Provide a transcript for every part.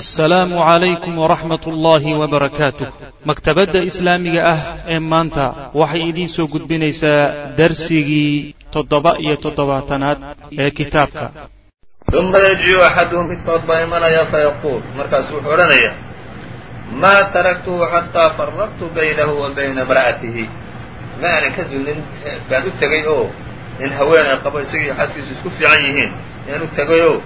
assalaamu calaykum waraxmat ullaahi wabarakaatuh maktabadda islaamiga ah ee maanta waxay idiin soo gudbinaysaa darsigii toddoba iyo toddobaatanaad ee kitaabka. Uma yajiu axaduhum midkood baa imanaya fayaquul markaasu wuxuu odhanayaa maa taraktuhu xataa faraqtu baynahu wa bayna imra'atihi. Ma aanan ka zulnin baan u tegay oo in haweenay qabo isagii xaaskiisu isku fiican yihiin. Yaan u tegay oo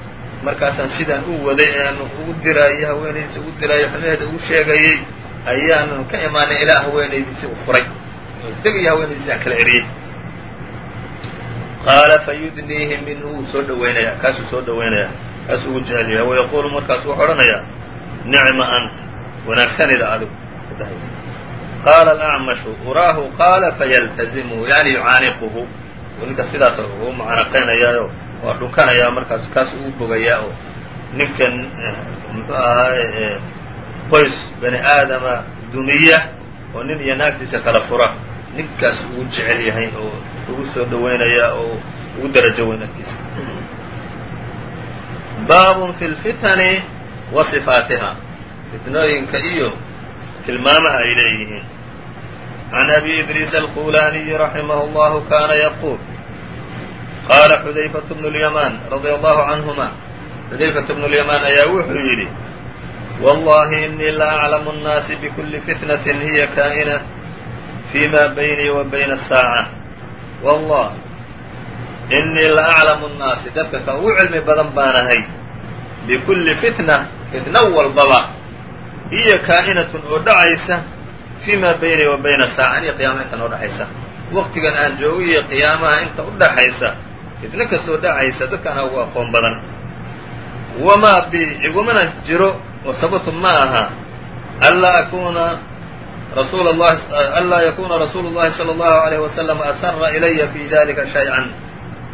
markaasaan sidaan u waday ean ugu diraayo haweenaydiisa ugu diraayo xumaheeda ugu sheegayey ayaanan ka imaanay ilaa haweenaydiisii u furay. Oo isaga iyo haweenaydiisi kala eriyey qaala fayudniihi minhu wuu soo dhaweynaya kaasuu soo dhaweynaya kaasuu ugu jecel yahay wayaquulu markaas wuxuu odhanayaa nicma ant wanaagsanida adigu. Qaala alacmashu uraahu qaala fayaltazimuhu yani yucaaniquhu. Ninka sidaas uu macanaqaynayaayo waa dhunkanayaa markaas kaas uu bogayaa oo ninkan muxuu ahaaye qoys bani aadama dumiya oo nin iyo naagtiisa kala fura. Ninkaas ugu jecel yahay oo ugu soo dhawaynayaa oo ugu darajo weyn agtiisa baabun fi lfitani wa sifaatiha. Fitnooyinka iyo tilmaamaha ay leeyihiin. Can abi idriis alkhulaaniyi raximah اllahu kaana yaquul qaala xudayfatu bnu lyamaan radia allahu canhuma xudayfatu bnu lyamaan ayaa wuxuu yidhi wallahi inii la aclamu nnaasi bikulli fitnatin hiya kaa'ina fii ma baynii wa bayna asaaca wallah inii la aclamu nnaasi dadka ka ugu cilmi badan baanahay bikulli fitna fitno walbaba hiya kaa'inatun oo dhacaysa fii ma baynii wa bayna asaaca aniyo qiyaamaha inta noo dhexaysa waqtigan aan joogo iyo qiyaamaha inta u dhaxaysa fitno kastoo dhacaysa dadkaana ugu aqoon badan. Wamaa bi igumana jiro oo sababtu ma aha. Anlaa akuuna rasuul llahi anlaa yakuuna rasuulu llahi sala allahu alayh wasalam asara ilaya fi dalika shay-an.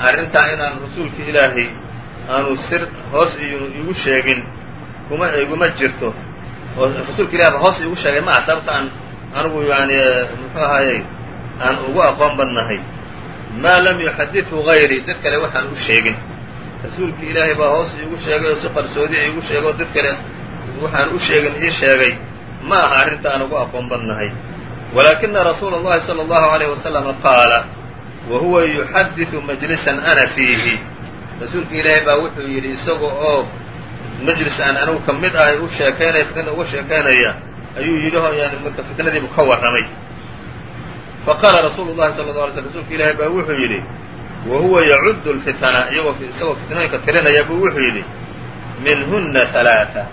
Arrintaa inaan rasuulki ilaahay aanu sir hoos igu sheegin kuma iguma jirto. Oo rasuulka ilahi ba hoos igu sheegay ma aha sababta aan anigu yani muxuu ahaayey aan ugu aqoon badnahay maa lam yuxadithu gayrii dad kale waxaan u sheegin rasuulki ilaahay baa hoos iigu sheegay oo si qarsoodi iigu sheegay oo dad kale waxaan u sheegin ii sheegay ma aha arrinta aan ugu aqoon badnahay walaakina rasuula اllahi salى اllahu عalayh wasalama qaala wa huwa yuxadiثu majlisan ana fiihi rasuulka ilaahay baa wuxuu yidhi isaga oo majlis aan anigu ka mid ahay u sheekaynaya fitnada uga sheekaynaya ayuu yidhi yani marka fitnadiibu ka warramay faqaala rasuulu llahi sala la alay sl rsulka ilaahay baa wuxuu yidhi wa huwa yacuddu lfitana iyagoo isagoo fitnooyinka tirinaya buu wuxuu yidhi minhuna halaaa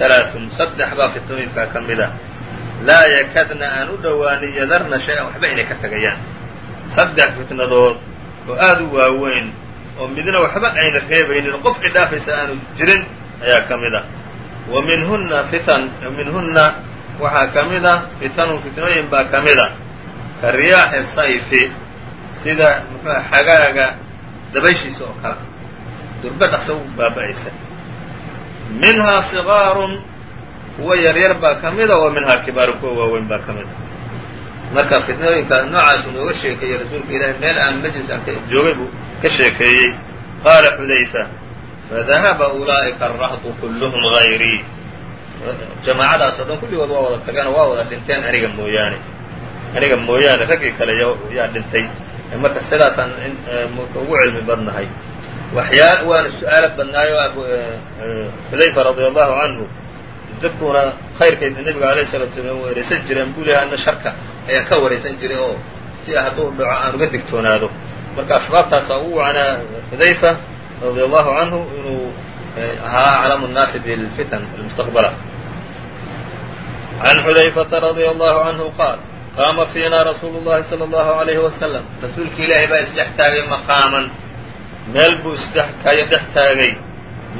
halaaثun saddex baa fitnooyinkaa ka mid a laa yakadna aan u dhowaanin yadarna shay-an waxba inay ka tegayaan saddex fitnadood oo aad u waaweyn oo midna waxba ayna reebaynin qof cidhaafaysa aanu jirin ayaa ka mid a wa minhuna fitan minhuna waxaa ka mid a fitanun fitnooyin baa ka mid a ka riyaaxi sayfi sida muxuua xagaaga dabayshiisa oo kale durbe dhaqso u baaba'aysa. Minhaa sigaarun kuwa yaryar baa ka mida wa minhaa kibaarun kuwa waaweyn baa ka mida. Marka fitnooyinka noocaasuu nooga sheekeeyey rasuulka ilaahi meel aan majlis aan joogay buu ka sheekeeyey. Qaala xudayfa fadahaba ulaa'ika arahdu kulluhum hayrii jamaacadaas oo dhan kulligood waa wada tageen waa wada dhinteen aniga mooyaane aniga mooyaane raggii kale yaa dhintay. Marka sidaasaan ugu cilmi badnahay. Waxyaa waana su'aalo badnaayo xudayfa radia allahu canhu dadkuna khayrkay nebiga alayh salatu slam waraysan jireen buu lehay ana sharka ayaan ka waraysan jiray oo si hadduu dhaco aan uga digtoonaado. Marka asbaabtaasaa ugu wacanaa xudayfa radia allahu canhu inuu ahaa aclamu nnaasi bilfitan almustaqbala. Can xudayfata radia allahu canhu qaal qaama fiina rasuulu llahi sala allahu alayhi wasalam rasuulki ilaahay baa isdhex taagay maqaaman meel buu isdhexkayo dhex taagay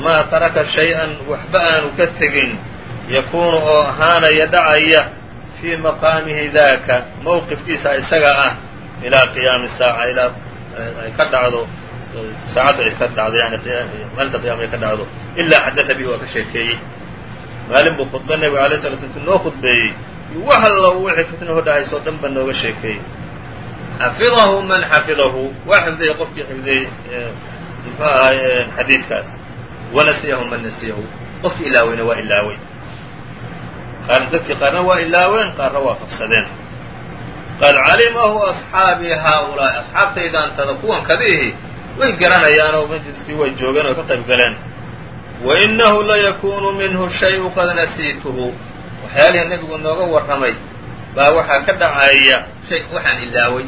maa taraka shay-an waxba aanu ka tegin yakuunu oo ahaanaya dhacaya fii maqaamihi daaka mowqifkiisa isaga ah ilaa qiyaami saaca ilaa ay ka dhacdo saacaddu ay ka dhacdo yani maalinta qiyama ay ka dhacdo ilaa xadada bihi waa ka sheekeeyey maalin buu khudba nebiga alay sala sl intu noo khudbeeyey allo wixii fitnaho dhahaysoo dhan ba nooga sheekeeyey xafidahu man xafidahu. Waa xifdiyey qofkii xifdiyey muxuu ahay xadiidkaas. Wanasiyahu man nasiyahu. Qofkii ilaaweyna waa ilaawey. Dadkii qaarna waa ilaaween qaarna waa qabsadeen. Qad calimahu asxaabii haaulaa'i. Asxaabtaydaantada kuwan kadiihi way garanayaan oo majliskii way joogeen oo ka qayb galeen wa innahu layakuunu minhu shay-u qad nasiituhu waxyaalihii nebigu nooga warramay baa waxaa ka dhacaya shay waxaan ilaawey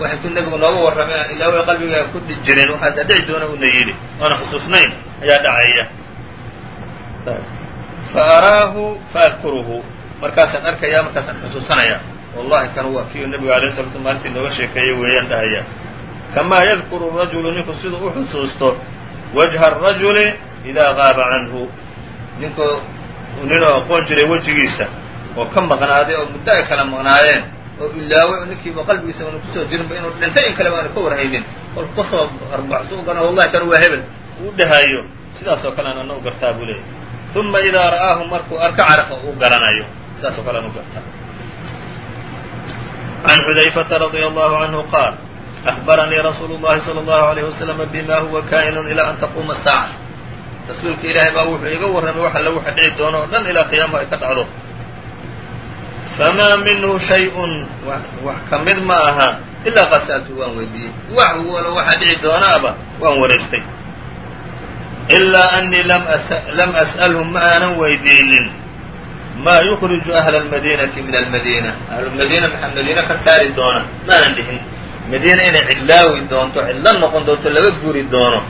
wax intuu nebigu nooga warramay aan ilaawey qalbigaa ku jirin waxaasaa dhici doona una yidhi oona xusuusnayn ayaa dhacaya. Fa araahu faadkuruhu markaasaan arkayaa markaasaan xusuusanaya wallahi kan waa kii nebiga alay sala slam maalintii nooga sheekeeyey weeyaan dhahaya. Kamaa yadkuru rajulu ninku siduu u xusuusto wajha arajuli idaa qaaba canhu. Ninku ninoo aqoon jiray wejigiisa oo ka maqnaaday oo muddo ay kala maqnaayeen oo ilaaway oo ninkiiba qalbigiisa aanu kusoo jirinba inuu dhintay in kaleba aanu ka warhaynin kolku kasoo arbaxso u gana wallahi kan waa hebel uu dhahayo sidaas oo kale aan ana u gartaa buu leeyahy uma idaa ra'aahu markuu arka carafa uu garanayo sidaas oo kale aan u gartaa عن xudayfةa رضي الله عنه qاaل أخبرنيi رsuuل اللhi صلى الله عليه وسلم بma huوa kائن إلى أn تقومa الساaعة rasuulka ilaahay baa wuxuu iga warramay wax alle waxa dhici doono o dhan ilaa qiyaamo ay ka dhacdo. Famaa minhu shay-un wax ka mid ma aha ilaa qad sa'altu waan weydiiyey. Wax walo waxa dhici doonaaba waan waraystay ilaa annii lam as'alhum ma aanan weydiinin. Maa yukhriju ahla almadiinati min almadiina. Ahlumadiina maxaa madiina ka saari doona? Maanan dhihin. Madiina inay cidlaawi doonto cidlo noqon doonto laga guri doono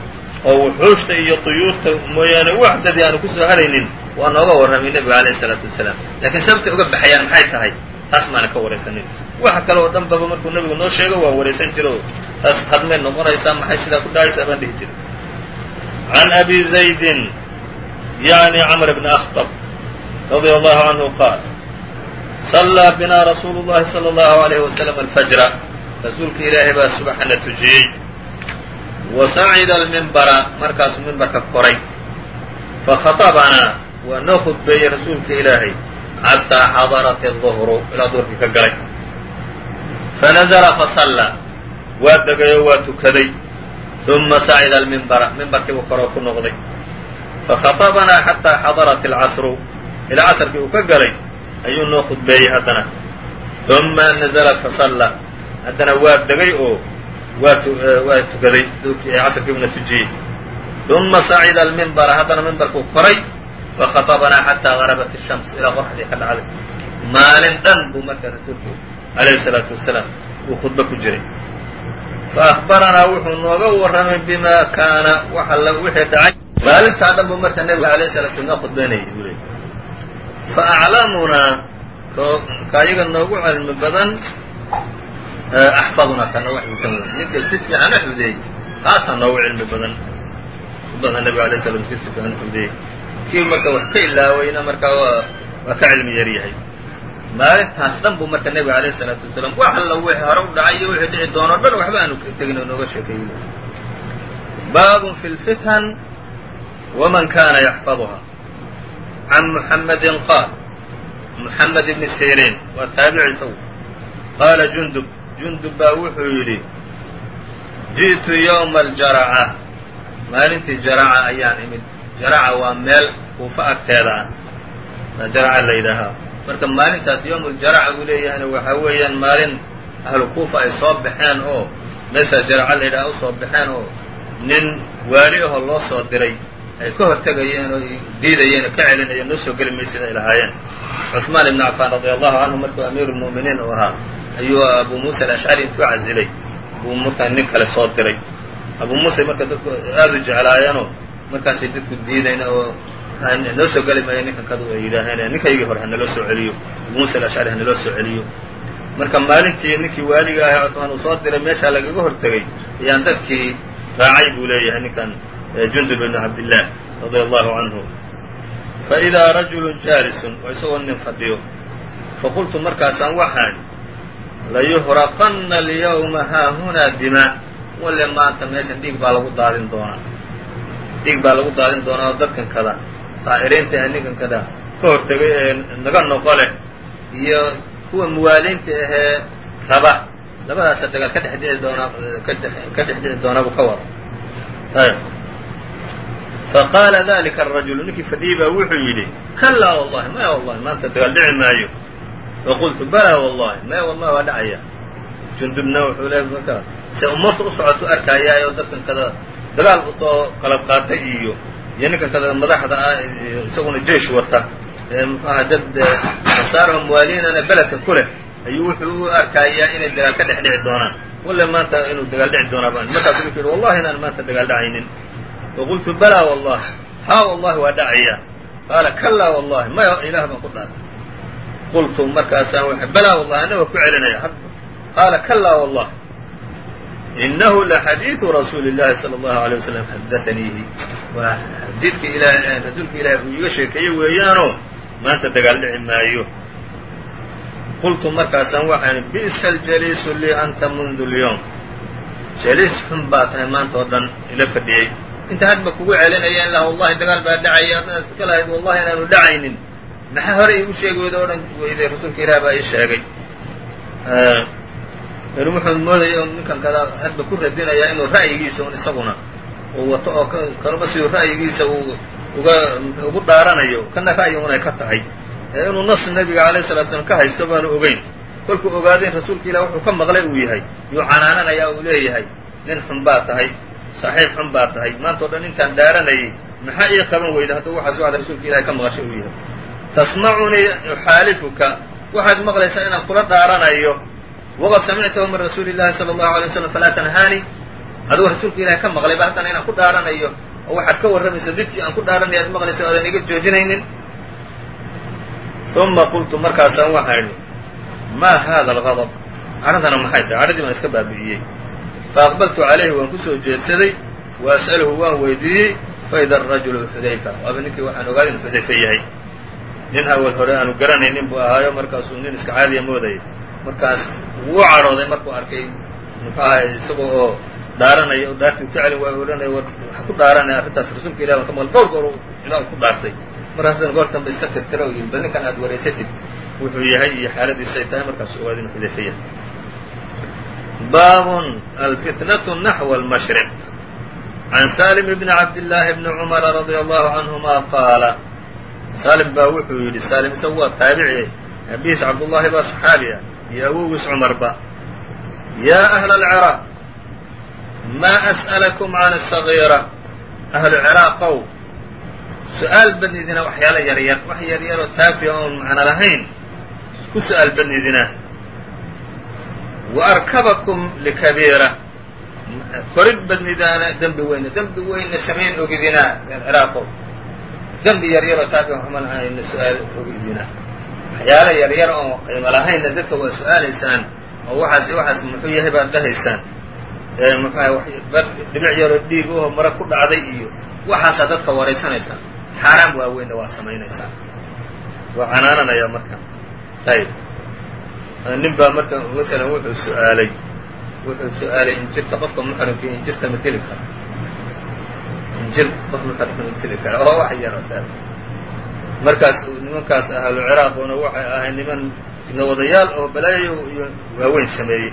oo wuxuushta iyo tuyuurta mooyaane waxdadii aanu ku soo haraynin waa nooga warramay nebiga alayh isalaatu wasalaam. Laakiin sababtay uga baxayaan maxay tahay? Taas maana ka waraysanin waxa kale oo dhan baba markuu nebigu noo sheego waa waraysan jiro. Taas hadmay noqonaysaa maxay sidaa ku dhahaysaa baan dhihi jira can abi zaydin yani camr bni akhtab radia allahu canhu qaal sallaa binaa rasuulu llahi salى allahu alayh wasalam alfajra. Rasuulka ilaahay baa subaxana tujiyey وصacida الmنbra markaasuu mimbarka koray فaخaطبnaa waa noo khudbeeyey rasuulka ilaahay xatىa xadرت الظهر ilaa duhrkii ka galay فنزل فصلىa waa degayoo waa tukaday ثuma sacida الmنbra mimbarkii buu koroo ku noqday فaخaطبnaa xatىa xadرت الcصر ilaa casrkii uu ka galay ayuu noo khudbeeyey haddana ثuma nazla fasalla haddana waa degay oo waa tukaday casrkiibuna tujiyey ثuma sacida almimbara haddana mimbarkuu koray fakhaطبnaa xatىa غarabat الshams ilaa qoraxdii ka dhacday maalin dhan buu marka rasuulku alayه الsalaaةu wasalaam uu khudbo ku jiray faأخbaranaa wuxuu nooga warramay bima kaana wixii dhacay maalintaa dhan buu marka nebiga alayه الsalaatu noo khudbeynayay buu leey faaclamunaa ka ayaga noogu cilmi badan axfadunaa ka noogu xifdisan wey ninka si fiican u xifdiyey kaasaa noogu cilmi badan. Badan nabiga alay slam si fiican u xifdiyey kii marka wax ka ilaawayna markaa waa ka cilmi yar yahay. Maalintaas dhan buu marka nebiga alayh isalaatu wasalaam wax alla wixii hore u dhacay iyo wixii dhici doono o dhan waxba aanu tegin oo nooga sheekeeyey. Baabun fi lfitan waman kana yaxfaduha. Can muxamedi qaal muxamed ibni siriin waa taabici isagu qaala jundub jundub baa wuxuu yidhi ji'tu yowma aljaraca maalintii jaraca ayaan imid. Jaraca waa meel kuufa agteeda ah. Jaraca la yidhaahaa. Marka maalintaas yowm ljaraca uu leeyahayna waxaa weeyaan maalin ahlu kuufa ay soo baxeen oo meesha jaraca la yidhaha u baxeen oo nin waali ahoo loo soo diray ay ka hortegayeen oo diidayeen oo ka celinayeen noo soo geli maysid ay lahaayeen. Cuثmaan ibn cafaan radi allahu canhu markuu amiiru lmu'miniin u ahaa ayuu abu muusa alashcari intuu casilay. Buu markaa nin kale soo diray. Abu muusa marka dadku aad u jeclaayeenoo markaasay dadku diidayna oo noo soo geli maya ninkan kadu ay yidhaaheen ninkaygii hore hanaloo soo celiyo. Abu muusa alashcari hanaloo soo celiyo. Marka maalintii ninkii waaliga ahaa cuثmaan uu soo diray meeshaa lagaga hortegay ayaan dadkii raacay buu leeyahay ninkan jundub ibn cabdillaah radia allahu canhu faidaa rajulun jaalisun oo isagoo nin fadhiyo faqultu markaasaan waxaan layuhraqanna alyawma haahunaa dimaa walle maanta meeshan dhiig baa lagu daadin doonaa. Dhiig baa lagu daadin doonaa oo dadkan kada saa'iriinta ee ninkan kada ka hortegay ee naga noqo leh iyo kuwa muwaaliinta ahee raba. Labadaasa dagaal ka dhex dhici doonaa ka dhex dhici doonaa buu ka wada ayb faqaala dalika arajulu ninkii fadhiyey baa wuxuu yidhi kalaa wallahi maya wallahi maanta dagaal dhici maayo faqultu balaa wallahi maya wallahi waa dhacaya jundubna wuxuu leey marka se umarta u socotu arkaayaayoo dadkan kada dagaal u soo qalab qaatay iyo iyo ninkan kada madaxda ah isaguna jeish wata muxuu aha dad nasaaraho muwaaliinana beledka ku leh ayuu wuxuu u arkaayaa inay dagaal ka dhex dhici doonaan walle maanta inuu dagaal dhici doonaa baan markaasu wuxuu yidhi wallahi inaan maanta dagaal dhacaynin faqultu balaa wallahi haa wallahi waa dhacaya qaala kalaa wallahi maya ilaah baan ku dhaartay qultu markaasaan w balaa wallahi anna waa ku celinaya qaala kalaa wallah inahu laxadiidu rasuuli اllahi salى اllahu alيه waslm xadaaniihi waa xadiidka ilaah rasuulka ilahi uu iiga sheekeeye weeyaanoo maanta dagaal dhici maayo qultu markaasaan waxaan bi'sa aljaliisu lii anta mundu lyowm jaliis xun baa tahay maanta oo dhan ila fadhiyey inta hadba kugu celinaya ilaa wallahi dagaal baa dhacaya haddaad iska lahayd wallahi inaanu dhacaynin maxaa hore iigu sheegi weyda o dhan weyday rasuulka ilaah baa ii sheegay. N wuxuu moodaya ninkan kada hadba ku radinaya inuu ra'yigiisa un isaguna uu wato oo kanuba siduu ra'yigiisa uu uga ugu dhaaranayo kana ra'yi un ay ka tahay. Ee inuu nas nebiga alayh salatu slam ka haysto baanu ogeyn. Kolkuu ogaaday in rasuulka ilah wuxuu ka maqlay uu yahay. Yuu canaananaya uu leeyahay. Nin xun baa tahay saaxiib xun baa tahay. Maanta o dhan intaan dhaaranayay maxaa ii qaban weyda hadduu waxaas waxad rasuulka ilahay ka maqashay uu yahay tasmacunii uxaalifuka waxaad maqlaysaa inaan kula dhaaranayo waqad samictahu min rasuuli llahi sala allahu alay waslam falaa tanhaani. Adugu rasuulka ilahay ka maqlay ba haddana inaan ku dhaaranayo oo waxaad ka warramaysa didkii aan ku dhaaranaya ad maqlaysa oodan iga joojinaynin. Uma qultu markaasaan waxaan idhi maa hada algadab cadhadana maxay tahay? Cadhadii baan iska baabi'iyey. Faaqbaltu calayhi waan ku soo jeedsaday wa as'aluhu waan weydiiyey faida arajulu xudayfa. Waaba ninkii waxaan ogaaday inu xudayfa yahay nin awal hore aanu garanaynin buu ahaayo markaasuu nin iska caadiya moodayay markaas wuu cadhooday markuu arkay muxuu isaga oo dhaaranaya oo dhaartii ka celin waa odhanaya waxa ku dhaaranaya arrintaas rasuulka ilah ka maqal dhowr goor ilaa ku dhaartay. Markaasna goortanba iska tirtira oo bal ninkan aad wareysatid wuxuu yahay iyo xaaladiisa ay tahay inu xudayfa yahay baabun alfitnatu naxwa almashriq. Can salim bni cabdillaahi bni cumara radia allahu canhuma qaala salim baa wuxuu yidhi salim isagu waa taabici abihiis cabdullaahi baa saxaabi ah iyo awowgiis cumarba yaa ahla alciraaq maa as'alakum can asagiira ahlu ciraaqow su'aal badnidina waxyaalo yaryar wax yaryaroo taafiya oon macno lahayn ku su'aal badnidina wa arkabakum likabiira. Korid badnidaana dembi weyne dembi weyne samayn ogidina ciraaqow dembi yaryaroo taafiya xumalana su'aal ogidina waxyaalo yaryar oo qiimo lahaynna dadka waa su'aalaysaan oo waxaas waxaas muxuu yahay baad dhahaysaan. Dhibic yaroo dhiig oo mara ku dhacday iyo waxaasaa dadka waraysanaysaan xaaraam waaweynna waa samaynaysaan. Waa canaananayaa marka. Ayb nin baa marka masalan wuxuu su'aalay. Wuxuu su'aalay injirta qofka muxrimka injirta ma teli kara injir qof muxrimka ma teli kara oo wax yar markaas nimankaas ahlu ciraaquna waxay ahayd niman nabadayaal oo balaayo iyo waaweyn sameeyey.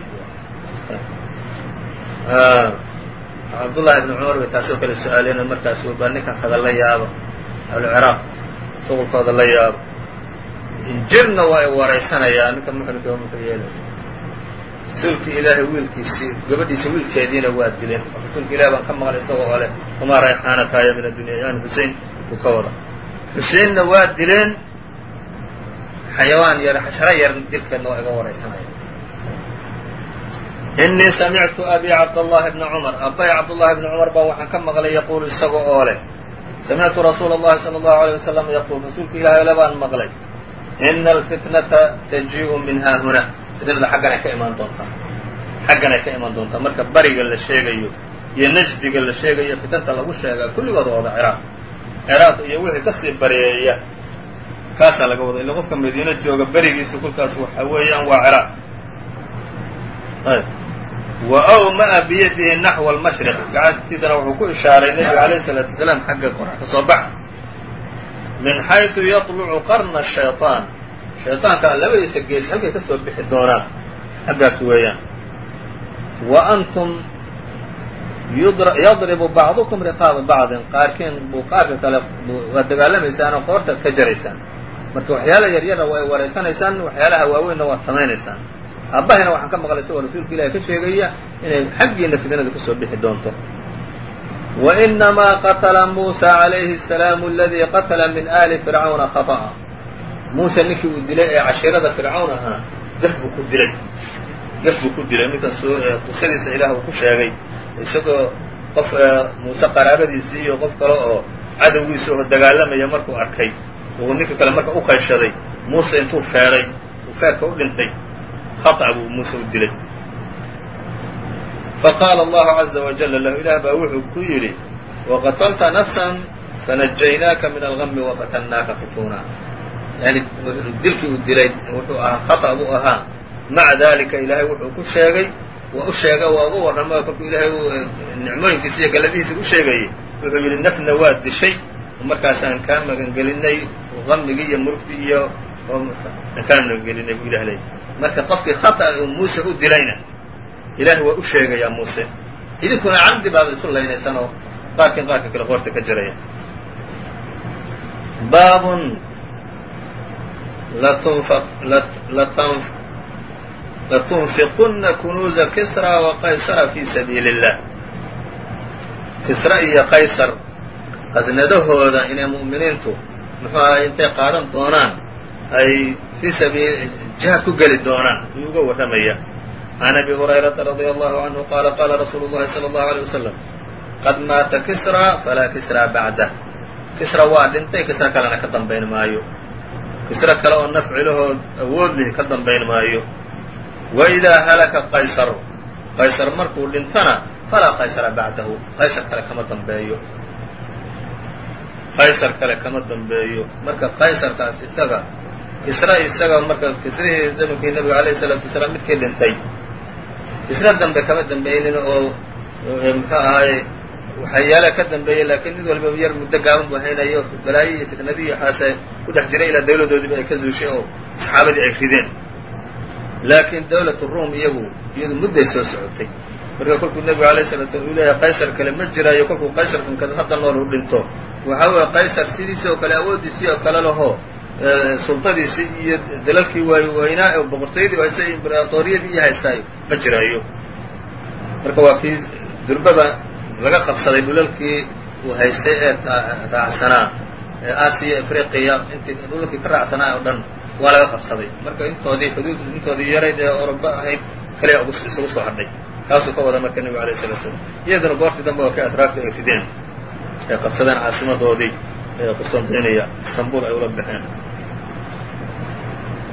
Cabdullahi ibni cumar bay taasoo kale su'aaleen markaas baa ninkan kada la yaabo ahlu ciraaq shuqulkooda la yaabo. Injirna waa ay waraysanayaan muxrimka muxuu yeelay rasuulkii ilaahay wiilkiisii gabadhiisa wiilkeediina waa dileen rasuulka ilahi baan ka maqlay isagoo oo leh wamaa rayxaanataaya min addunya yani xusein uu ka wada xuseinna waa dileen xayawaan yar xasharo yar dilkeedna waa iga waraysanaya inii samictu abi cabdاllahi bna cumar abbay cabdullahi bni cumar baa waxaan ka maqlay yaquulu isaga oo leh samictu rasuula اllahi salى اllahu alيه wasalam yaquul rasuulka ilahay ole baan maqlay ina alfitnata tajiiءu min haahuna fitnada xaggan ay ka imaan doontaa xaggan ay ka imaan doontaa marka bariga la sheegayo iyo najdiga la sheegayo fitnta lagu sheegaa kulligood wada ciraaq ciraaq iyo wixii ka sii bareeya kaasaa laga wada illa qofka madiino jooga berigiisu kolkaas waxa weeyaan waa ciraaq wa awma'a biyadihi naxwa almashriq gacantiisana wuxuu ku ishaaray nebiga alayh isalaatu wasalaam xagga qorax ka baxa min xayثu yaطlucu qarna shayطaan shayطaanka labadiisa gees halkay ka soo bixi doonaan xaggaas weeyaan wa antum yadribu bacdukum riqaaba bacdin qaarkiin buu qaarka kale waa dagaalamaysaan qoorta ka jaraysaan marka waxyaalaha yaryara waa ay waraysanaysaan waxyaalaha waaweynna waad samaynaysaan aabahina waxaan ka maqlay isagoo rasuulka ilahi ka sheegaya inay xaggiina fitnada kusoo bixi doonto وإنما qتل موسى عaليهi السلام الذي qتل min آli فرعوna خطأa muuse ninkii uu dilay ee cashiirada fircawn ahaa gaf buu ku dilay gaf buu ku dilay ninkan qisadiisa ilaah uu ku sheegay isagoo qof muuse qaraabadiisii iyo qof kale oo cadowgiisa oo dagaalamaya markuu arkay uu ninka kale marka u qayshaday muuse intuu feedhay uu feerka u dhintay khaطأ buu muuse u dilay faqaala allahu caza wajala lahu ilaah baa wuxuu ku yidhi waqatalta nafsan fanajaynaaka min algami wafatannaaka futuuna yani dilkii uu dilay wuxuu ahaa khata buu ahaa maca dalika ilaahay wuxuu ku sheegay waa u sheega waa uga warrama kolkuu ilaahay nicmooyinkiisa iyo galladihiisa u sheegayey wuxuu yidhi nafna waa dishay markaasaan kaa magangelinay gamigii iyo murugtii iyo kaa magangelinay buu ilah leeyay marka qofkii khata uu muuse u dilayna ilaahay waa u sheegayaa muuse. Idinkuna camdi baad isu laynaysaan oo qaarkin qaarka kale qoorta ka jiraya. Baabun latunfiquna kunuuza kisra wa qaysara fi sabiili اllah kisra iyo qaysar qasnadahooda inay mu'miniintu muxuu ahay intay qaadan doonaan ay fii sabiil jihaad ku geli doonaan ayuu uga warramaya عن أbي هريرةa رضي الله عنه qال qاla رsuuل الlahi صلى الله عليه وسلم qad maata kisrى falaa kisrى baعdah kisra waa dhintay kisra kalena ka dambayn maayo kisra kale oo nafcilahood awood lih ka dambayn maayo وإidaa halaka qaysar qaysar markuu dhintana falaa qaysra baعdahu qaysar kale kama dambeeyo qaysar kale kama dambeeyo marka qaysarkaas isaga kisra isaga marka kisrihii zamankii nebiga عalيه الصلاaةu وaسلام midkii dhintay kisra dambe kama dambaynin oo muxuu ahaaye waxyaala ka dambeeyey laakiin mid walba yar muddo gaaban buu haynayo balaayo iyo fitnadii iyo xaase ku dhex jiray ilaa dawladoodiiba ay ka zuushay oo saxaabadii ay rideen. Laakiin dawlat ruum iyagu iyadu mudday soo socotay. Marka kolkuu nebigu alayh salatu uu leeyahay qaysar kale ma jiraayo kolkuu qaysarkan hadda nool u dhinto. Waxaa weeye qaysar sidiisii oo kale awooddiisii oo kale lahoo sultadiisii iyo dalalkii waaweynaa oo boqortooyadii haysta imberaatoriyadii iyo haystaayo ma jiraayo. Marka waa kii durbaba laga qabsaday dhulalkii uu haystay ee raacsanaa ee aasiya afriqiya intii dhulalkii ka raacsanaa oo dhan waa laga qabsaday. Marka intoodii xuduud intoodii yarayd ee oroba ahayd kaliya isugu soo hadhay. Kaasuu ka wada marka nebigu alayh salatu slam iyaduna goortii dambe oo ka atraagta ay rideen ay qabsadeen caasimadoodii ee qustantiniya istanbul ay ula baxeen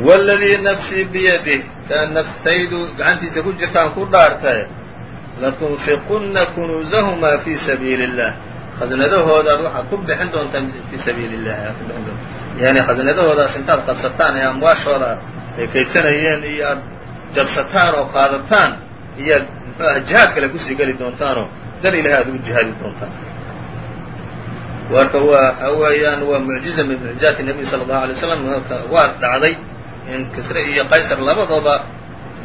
wاladii nafsii biyadih taa naftaydu gacantiisa ku jirtaan ku dhaartae latunfiquna kunuuzahumaa fii sabiili الlah khasnadahoodaad waxaad ku bixin doontaan fii sabiili اllahi aad ku bixin doontaan yani khasnadahoodaas intaad qabsataan ee amwaashooda ay kaydsanayeen iyo aad jabsataan oo qaadataan iyaad muxuu aha jihaad kale kusii geli doontaanoo dar ilahi aad ugu jihaadi doontaan marka waxa weeyaan waa mucjiza min mucjizaati الnabiy salى الlahu alay slam marka waa dhacday in kisre iyo qaysar labadooba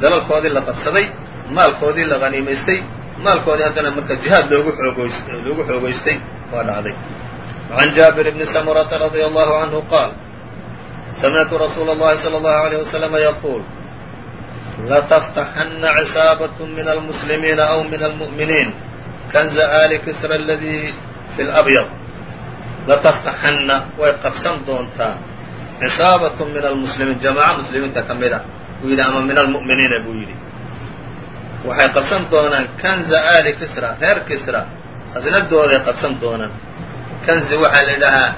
dalalkoodii la qabsaday maalkoodii la haniimaystay maalkoodii haddana marka jihaad loogu oogoys loogu xoogaystay waa dhacday عan jaabir bni samurata radي allahu canhu qaal samictu rasuula اllahi salى اllahu عalيه waslama yaquul lataftaxana cisaabaة min almuslimiina aw min almu'miniin kanza ali kisra aladii fi اlabyad lataftaxanna way qabsan doontaa cisaabaة min almuslimiin jamaaca muslimiinta ka mid ah buu yidhi ama min almu'miniina buu yidhi. Waxay qabsan doonaan kanza ali kisra reer kisra. Khasnadooday qabsan doonaan. Kanzi waxaa la yidhaahaa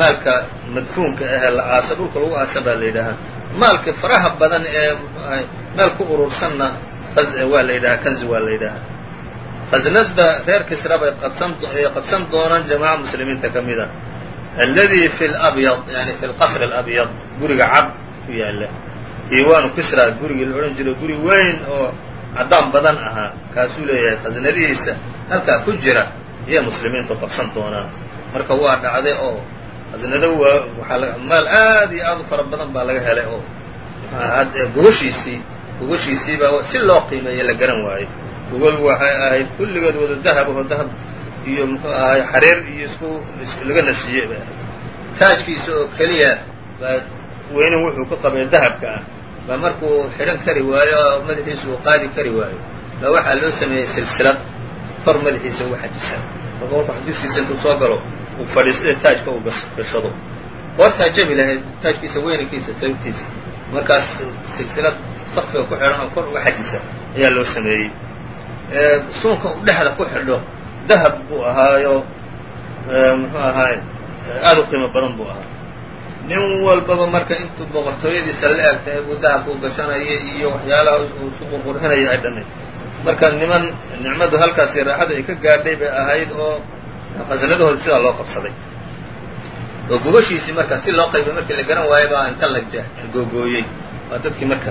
maalka madfuunka ahee la aasa dhulka lagu aasa baa la yidhaahaa. Maalka faraha badan ee meel ku urursanna waa la yidhahaa kanzi waa la yidhaahaa. Khasnada reer kisra bay qabsanay qabsan doonaan jamaaca muslimiinta ka mid a alladii fi labyad yani fi lqasri alabyad guriga cad ku yaalla. diiwaanu kisra gurigii la odhan jiray guri weyn oo caddaan badan ahaa kaasuu leeyahay khasnadihiisa halkaa ku jira ayay muslimiintu qabsan doonaan marka waa dhacday oo khasnado waa maal aad iyo aad u fara badan baa laga helay oo gogoshiisii gogoshiisiibaa si loo qiimeeye la garan waayey gogol waxay ahayd kulligood wada dahab oo dahab iyo muxuu ahay xariir iyo isku laga ahayd taajkiisa oo keliya baa weyne wuxuu ka qabay dahabka ah baa markuu xidhan kari waayo oo madaxiisa uu qaadi kari waayo. Baa waxaa loo sameeyey silsilad kor madaxiisa uga xajisan. Marka marku xajiskiisa intuu soo galo uu fadhiistay taajka uu gashado. Qoortaa jabi lahayd taajkiisa weynankiisa sababtiisa markaas silsilad sakfiga ku xidhan oo kor uga xajisa ayaa loo sameeyey. Suunka uu dhexda ku xidho dahab buu ahaayo muxuu ahaay aada u qiimo badan buu ahaa. Nin walbaba marka intuu boqortooyadiisa la eg buu dahabka gashanayay iyo waxyaalaha uu isu qurqurxinaya ay dhanay marka niman nicmadu halkaasi raaxadu ay ka gaadhay bay ahayd oo khasnadahooda sidaa loo qabsaday. Oo gogoshiisii marka si loo qaybay markii la garan waayo baa inta la googooyey waa dadkii marka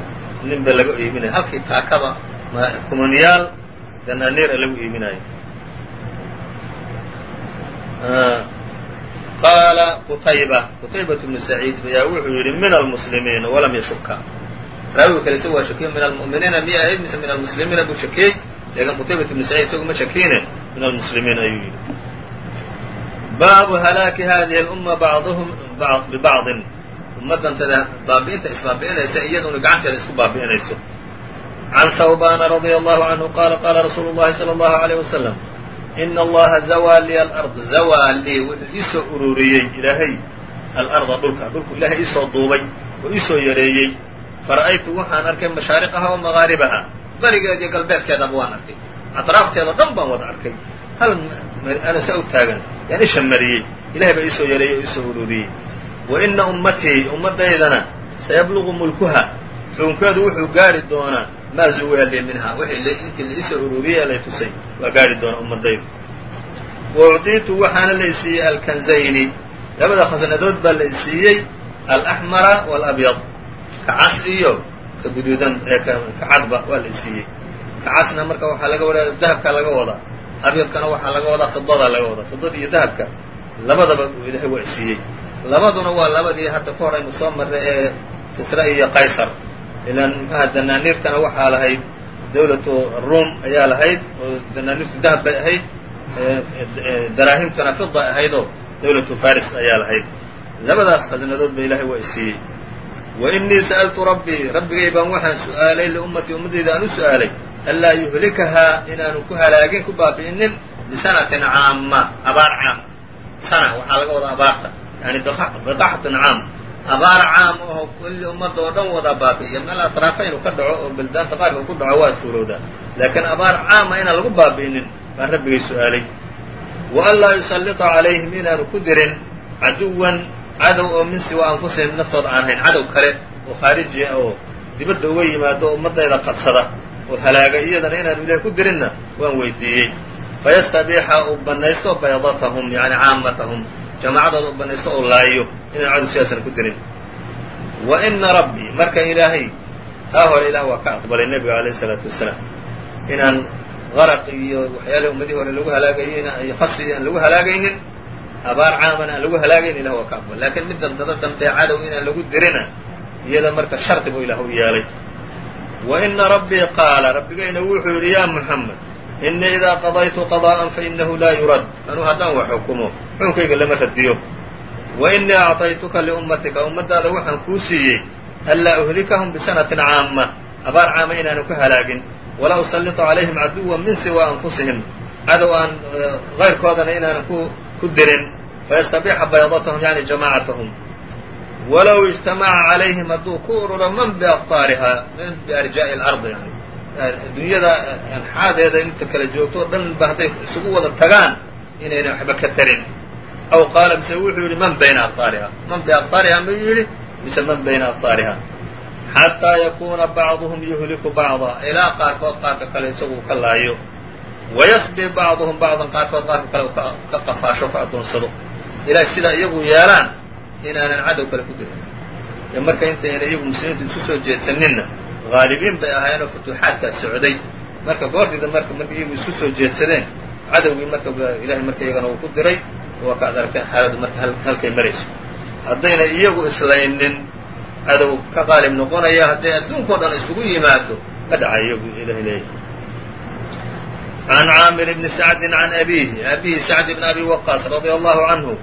ninba laga iibinaya halkii taakaba kumaniyaal danaaniira lagu iibinayo qaala qutayba qutaybat bnu saciid ayaa wuxuu yidhi min almuslimiina walam yashuka raawiga kale isagu waa shakiyo min almu'miniina miya ahayd mise min almuslimiina buu shakiyey laakiin qutaybat bnu saciid isagu ma shakiine min almuslimiin ayuu yidhi baabu halaaki hadihi اlumma bacduhum bibacdin ummaddantada baabi'inta isbaabi'inaysa iyaduna gacanteeda isku baabi'inayso can hawbana radia allahu canhu qaala qaala rasuulu llahi salى allahu aleyh wasalam ina allaha zawaa liya alard zawaa lii wuxuu iisoo ururiyey ilaahay alarda dhulka dhulku ilaahay iisoo duubay oo iisoo yareeyey fara'aytu waxaan arkay mashaariqaha wa magaaribaha barigeed iyo galbeedkeedaba waan arkay atraafteeda dhan baan wada arkay hal ana saa u yaan isha mariyey ilahay baa iisoo yareeyey oo iisoo ururiyey wa ina ummatii ummaddaydana sayablugu mulkuha xukunkeedu wuxuu gaari doonaa maa zuwiya lii minha intii la isoo ururiyey ee lay tusay. Waa gaari doona ummadaydu wa ucdiitu waxaana la isiiyey alkanzayni. Labada khasnadood baa la isiiyey alaxmara waalabyad ka cas iyo ka guduudan ee ka cadba waa la isiiyey. Ka casna marka waxaa laga wadaa dahabka laga wadaa. Abyadkana waxaa laga wadaa fidada laga wadaa. Fidada iyo dahabka labadaba ilahay waa isiiyey. Labaduna waa labadii hadda ka hor aynu soo marnay ee kisra iyo qaysar ilaan muxuaha danaaniirtana waxaa lahayd dawlatu ruum ayaa lahayd oo danaaniirtu dahab bay ahayd daraahimtana fida ahaydoo dawlatu faris ayaa lahayd. Labadaas khasnadood ba ilaahay waa isiiyey wa inii sa'altu rabbii rabbigay baan waxaan su'aalay liummatii ummaddayda aan u su'aalay anlaa yuhlikahaa inaanu ku halaagin ku baabi'inin bisanatin caama abaar caam. Sana waxaa laga wadaa abaarta yani biqaxatin caam abaar caam oo kulli ummadda oo dhan wada baabi'iya meel atraafa inuu ka dhaco oo beldaanta qaarka ku dhaco waa suurowdaa laakiin abaar caama inaan lagu baabi'inin baan rabbigay su'aalay. Wa an laa yusallita calayhim inaanu ku dirin caduwan cadow oo min siwa anfusihim naftooda aan hayn cadow kale oo khaariji ah oo dibadda uga yimaado oo ummaddayda qabsada oo halaaga iyadana inaanu ilahay ku dirinna waan weydiiyey. Fayastabiixa uu bannaysto baydatahum yani caamatahum. Jamaacadooda u bannaysto oo laayo inaan cadow sidaasana ku dirin. Wa ina rabbii marka ilaahay taa hore ilaah waa ka aqbalay nebiga alayh isalaatu wasalaam. Inaan qaraq iyo waxyaalahi ummadihii hore lagu halaagayo iyo khasri aan lagu halaagaynin abaar caamana aan lagu halaagayn ilah waa ka aqbalay. Lakiin middan dada dambe cadow inaan lagu dirina iyada marka shardi buu ilah u yeelay waina rabbii qaala rabbigayna wuxuu yidhi yaa muxamed innii idaa qadaytu qadaa'an fainahu laa yurad. Anuu haddaan wax xukumo xukunkayga lama radiyo. Wainii acطaytuka liummatika ummaddaada waxaan kuu siiyey anlaa uhlikahum bisanatin caama abaar caama inaanu ka halaagin. Walaa usallitu calayhim caduwa min siwa anfusihim cadow aan eh, kayrkoodana inaanan ku dirin. Fayastabiixa baydatahum yani jamaacatahum walow ijtamaca calayhim hadduu ku ururo man biaqtaarihaa man biarjaa'i alardi yani dunyada anxaadeeda inta kala joogto o dhan ba hadday isugu wada tagaan inayna waxba ka tarin aw qaala mise wuxuu yidhi man bayna aqtaarihaa man biaqtaarihaa ma yidhi mise man bayna aqtaarihaa xataa yakuuna bacduhum yuhliku bacdaa ilaa qaarkood qaarka kale isagu ka laayo wayasbi bacduhum bacdan qaarkood qaarka kale ka qafaasho ka addoonsado ilaa sidaa iyagu yeelaan inaanan cadow kale ku dirin ee marka intayna iyagu muslimiintu isu soo jeedsaninna haalibiin bay ahaayeenoo futuuxaadkaas socday. Marka goortida marka marka iyagu isu soo jeedsadeen cadowgii marka ilahay marka iyagana uu ku diray waa ka ad aragteen xaaladu marka halkay marayso. Haddayna iyagu islaynin cadow ka qaalib noqonaya hadday adduunkao dhan isugu yimaado ka dhaca iyagu ilahay leeya can caamir bni sacdin can abiihi abihi sacd bn abi waqaas radia allahu canhu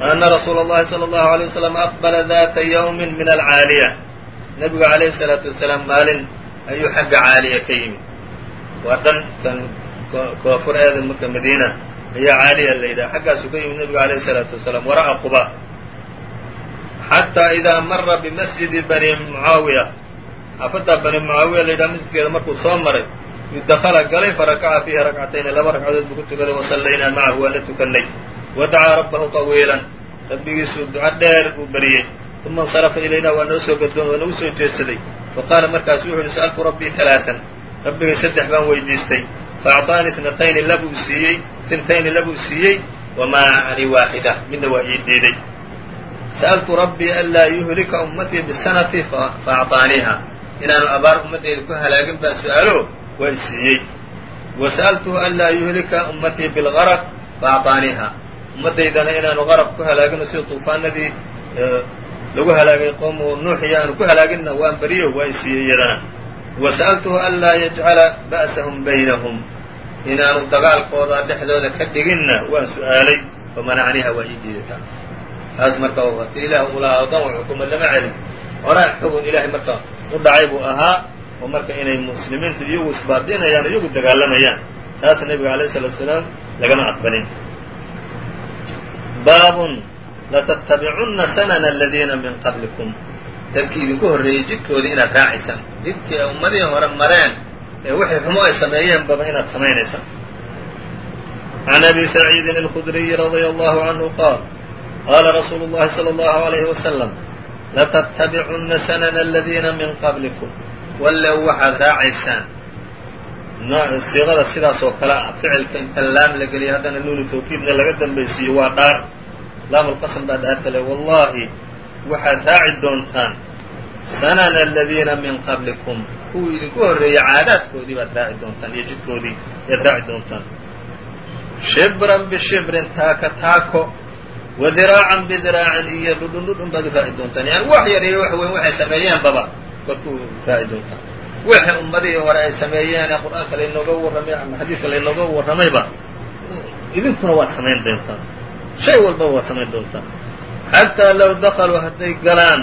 أن رsuuل اللhi صلى الله عليه وسلم أقبل ذات يوم من العاaلية نبgu عليه الصلاaة وaسلام maalin ayuu xagga cاaliية ka yimid waa dhan kan koonfureeda marka madiina ayaa caaliya la yidhaha xaggaasuu ka yimid nebigu عalيه الصلاaةu وaسلام wara'a quba xatىa إidaa mara بmasجidi bني معaaوiية xaafaddaa bني معaawiya la yidhaha masjidkeeda markuu soo maray dakla galay farakaca fiiha rakcatayni laba ragcadood buu ku tukaday wasallaynaa macahu waa la tukannay wadacaa rabbahu qawiilan rabbigiisuu duco dheer uu beriyey uma اnsarafa ilayna waa noo soo gadoomay waa nagu soo jeedsaday faqaala markaasu wuxu uhi sa'altu rabbii ثalaaثan rabbigay saddex baan weydiistay faacطaanii اtnatayni labuu siiyey sintayni labuu siiyey wamaacani waaxida midna waa ii diiday sa'altu rabbii anlaa yuhlika ummatii bisanati faacطaaniiha inaanu abaar ummaddeeda ku halaagin baan su-aalo waa i siiyey wa sa'altuhu anlaa yuhlika ummatii bilgaraq faacطaaniiha ummaddaydana inaanu qaraq ku halaagino sida tuufaanadii lagu halaagay qowmu nuuxiya aanu ku halaaginna waan beriyo waa siiyey iyadana wa sa'altuhu anlaa yajcala ba'sahum baynahum. Inaanu dagaalkooda dhexdooda ka dhiginna waan su'aalay famanacniha waa ii diidataa. Taas marka hati ilaah ulahaa odan xukuma lama celin. Horaa xugun ilaahay marka u dhacay buu ahaa oo marka inay muslimiintu iyagu isbaabi'inayaan iyagu dagaalamayaan taas nebiga alayh salatu salaam lagama aqbalin baabun latattabicunna sanana aladiina min qablikum. Dadkii idinku horreeyey jidkoodii inaad raacaysaan jidkii ay ummadihii hore mareen ee wixii xumo ay sameeyeenbaba inaad samaynaysaan can abi saciidin alkhudriyi radia allahu canhu qaal qaala rasuulu llahi sala allahu alayhi wasalam latattabicunna sanana aladiina min qablikum. Wallow waxaad raacaysaan siiqada sidaas oo kale ah ficilka inta laam la geliya haddana nuunu tawkiidna laga dambaysiiyo waa dhaar. Laamulqasam baa dhaarta le wallahi waxaad raaci doontaan sanana aladiina min qablikum. Kuwii idinku horreeyey caadaadkoodii baad raaci doontaan iyo jidkoodii ayaad raaci doontaan. Shibran bishibrin taaka taako wa diraacan bidiraacin iyo dhudhun dhudhun baad u raaci doontaan. Yani wax yar iyo wax weyn waxay sameeyeenbaba baad ku raaci doontaan wixii ummadihii hore ay sameeyeen ee qur'aanka laynooga warramay ama xadiidka laynooga warramayba idinkuna waad samayn doontaan. Shay walbaba waad samayn doontaan. Xataa low dakaluu hadday galaan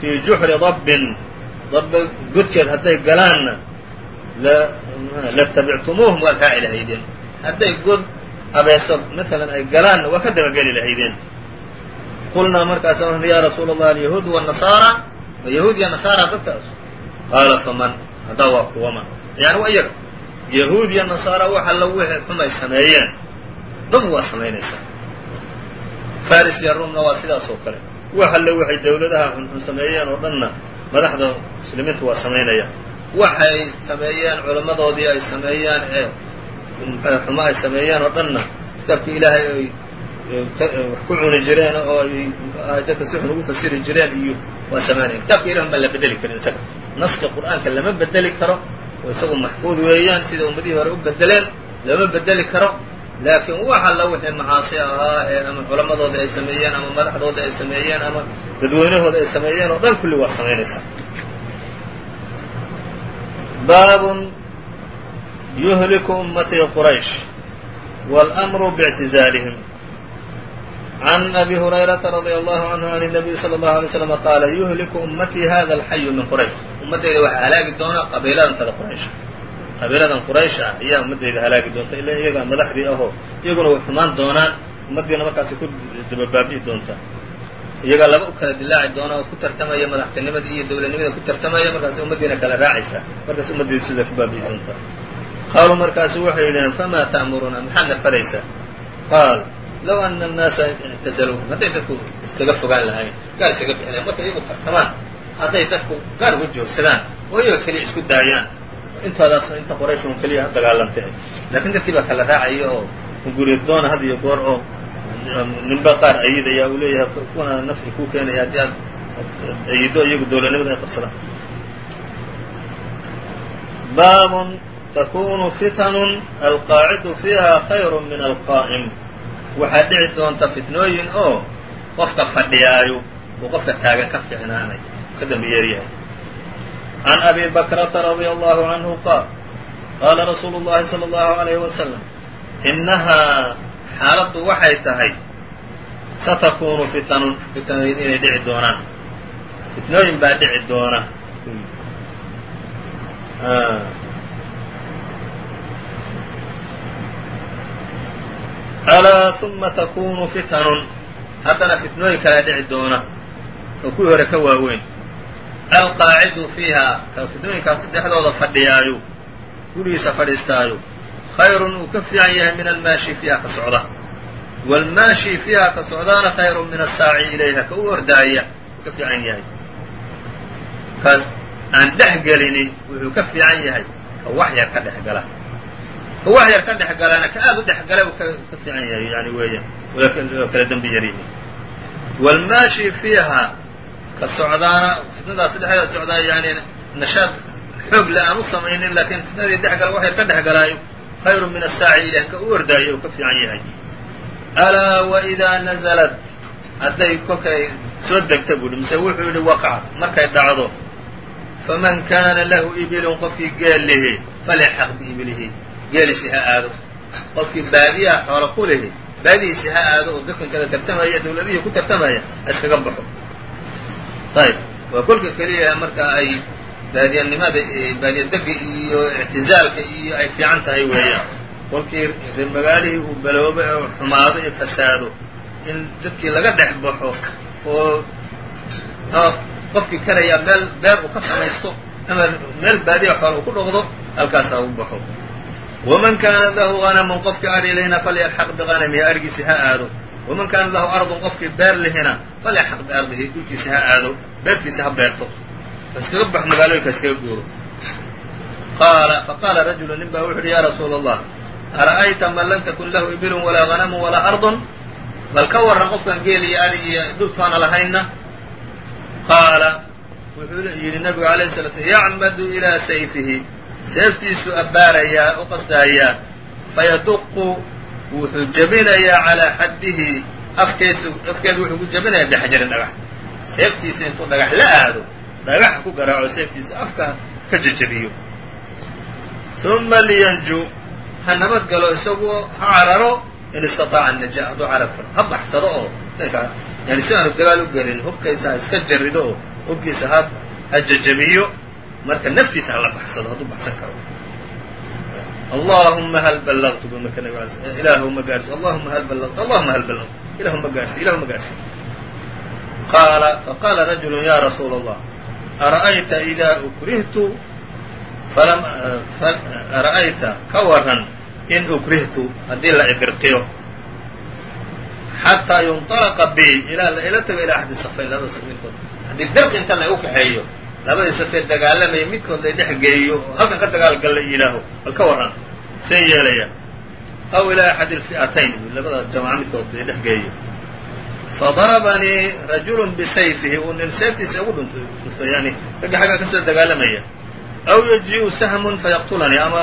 fii juxri dabbin dabba godkeed hadday galaanna latabictumuuhum waad raaci lahaydeen hadday god abeeso maalan ay galaanna waa ka dabageli lahaydeen. Qulnaa markaasa yaa rasuula allah alyahuud wanasaara ma yahuud iyo nasaara dadkaas qaala faman? Haddaa waa kuwama yani waa iyaga yahuud iyo nasaara wax alla wixii xumay sameeyeen. Dhan waa samaynaysaa faris iyo rumna waa sidaas oo kale. Wax alle waxay dawladaha xunxun sameeyeen oo dhanna madaxda muslimiinta waa samaynaya waxay sameeyeen culammadoodii ay sameeyeen ee xumo ay sameeyeen oo dhanna kitaabkii ilaahay ay wax ku cuni jireen oo ay dadka si xun ugu fasiri jireen iyo waa samaynayan kitabka ilahi baan la bedeli karin isaga naska qur'aanka lama bedeli karo oo isagu maxfuud weeyaan sida ummadihii hore u bedeleen lama bedeli karo laakiin wax alla wixii macaasi ahaa ee ama culammadooda ay sameeyeen ama madaxdooda ay sameeyeen ama dadweynahooda ay sameeyeen oo dhan kulli waa samaynaysaa baabun yuhliku ummatii quraysh wاlأmru bاctizaalihim can abi hurayrata radia allahu canhu an nabiyi sala allahu alay slam qaala yuhliku ummatii hada alxayu min quraysh ummaddayda waxaa halaagi doonaa qabiiladan kale quraysh qabiiladan quraysha ah ayaa ummaddayda halaagi doonta ilaa iyagaa madaxdii ahoo iyaguna way xumaan doonaan ummaddiina markaasi ku dababaabi'i doonta iyagaa laba u kala dilaaci doona oo ku tartamaya madaxtinimada iyo dowladnimada ku tartamaya markaasi ummaddiina kala raacaysa markaas ummaddayda sida ku baabi'i doonta qaaluu markaasu waxay yidhaheen famaa ta'muruuna maxaadna faraysaa qaal low ana annaasa ictazaluuhum hadday dadku iskaga fogaan lahayn gaar iskaga bixinayan markay iyagu tartamaan hadday dadku gaar uga joogsadaan oo iyaga keliya isku daayaan intoodaas inta qoraysh un keliya dagaalantay laakiin dadkii baa kala raacaya oo guriyad doona had iyo goor oo ninba qaar ayidaya uu leeyahay kuna nafci kuu keenaya haddii aad ayido iyagu dowladnimada ay qabsadaan baabun takunu fitanun alqaacidu fiiha khayru min alqaa'im waxaa dhici doonta fitnooyin oo qofka fadhiyaayo uu qofka taagan ka fiicnaanay ka dambi yeeryahay can abi bakrata radia allahu canhu qaal qaala rasuulu llahi salى اllahu عalayh wasalam innahaa xaaladdu waxay tahay satakunu fitanun fitnooyin inay dhici doonaan fitnooyin baa dhici doona Alaa uma takunu fitanun haddana fitnooyin kalaa dhici doona oo kuwii hore ka waaweyn alqaacidu fiiha ka fitnooyinkaas dhexdooda fadhiyaayo gurigiisa fadhiistaayo khayrun uu ka fiican yahay min almaashi fiiha ka socda waalmaashi fiiha ka socdaana khayrun min asaaci ilayha ka u ordaaya uu ka fiican yahay ka aan dhex gelini wuxuu ka fiican yahay ka wax yar ka dhex gala ka wax yar ka dhex ka aad u dhex gala ka fiican yahay yani weeyaan oo kala dembi yar yihiin waalmaashi fiiha ka socdaana fitnadaas dhexdeeda socdaa yani nashaad xoog le aan u samaynin laakiin fitnadii dhex wax yar ka dhex khayru min asaaci ilah u ordaayo uu ka fiican yahay. Alaa waidaa naزlat hadday kolkay soo degta buuhi mise wuxuu yidhi waqac markay dhacdo faman kaana lahu ibilun qofkii geel lihi biibilihi geelisi ha aado. Qofkii baadiyaha xoola ku lihi baadihiisi ha aado oo dadkan kala tartamaya dawladihii ku tartamaya ha iskaga baxo. Ayb waa kolka keliya marka ay baadiyanimada baadiyadega iyo ictizaalka iyo ay fiican tahay weeyaan. Kolkii reer uu baloobo ee xumaado ee fasaado in dadkii laga dhex baxo oo qofkii karayaa meel beer uu ka samaysto ama meel baadiya xoola uu ku dhoqdo halkaas ha u baxo waman kaanat lahu ganamun qofkii ari lihina falyalxaq biganamihi arigiisi ha aado waman kaanat lahu ardun qofkii beer lihina falyalxaq biardihi dhulkiisi ha aado beertiisi ha beerto iskaga baxo magaalooyinka iskaga guuro qaala faqaala rajulu nin baa wuxu uhi ya rasuula allah ara'ayta man lam takun lahu ibilun walaa ganamun walaa ardun bal ka warran qofkan geel iyo ari iyo dhultoona lahaynna qaala wuxuu yidhi nabigu alayh sala slam yacmadu ilaa sayfihi seeftiisuu abbaarayaa u qasdaayaa fayaduqu wuxuu jebinayaa calaa xaddihi afkeesu afkeedu wuxuu ku jebinayaa bixajarin dhagax. Seeftiisa intuu dhagax la aado dhagaxa ku garaaco seeftiisa afka ka jejebiyo uma liyanju ha nabad galo isagoo ha cararo in istaطaaca naja hadduu carab karo ha baxsado oo yani si aanu dagaal u gelin hubkaysa ha iska jarrido oo hubkiisa ha ha jejebiyo marka naftiisa hala baxsado hadduu baxsan karo. Allahuma hal ballagtu bu marka nabig ala ma gaarhsi allahuma hal ballagtu allahuma hal ballagtu ilahu ma gaarhsi ilahu ma gaarhsi qaala faqaala rajulu ya rasuula allah ara'ayta idaa ukrihtu? Ara'ayta ka waran in ukrihtu haddii la ibirqiyo xataa yunطalaqa bi ilaa la ila tago ilaa axadi safayn labada saf midkood haddii darqi inta la u kaxeeyo labadii safee dagaalamaya midkood la dhex geeyo oo halkan ka dagaalgalla yidhaaho bal ka warran see yeelaya. Aw ilaa axadi alfi'atayn labada jamaca midkood la dhex geeyo. Fadarabanii rajulu bisayfihi uu nin seeftiisa ugu dhunto dhufto yani ragga xagga ka soo dagaalamaya. Aw yaji-u sahmun fayaqtulanii ama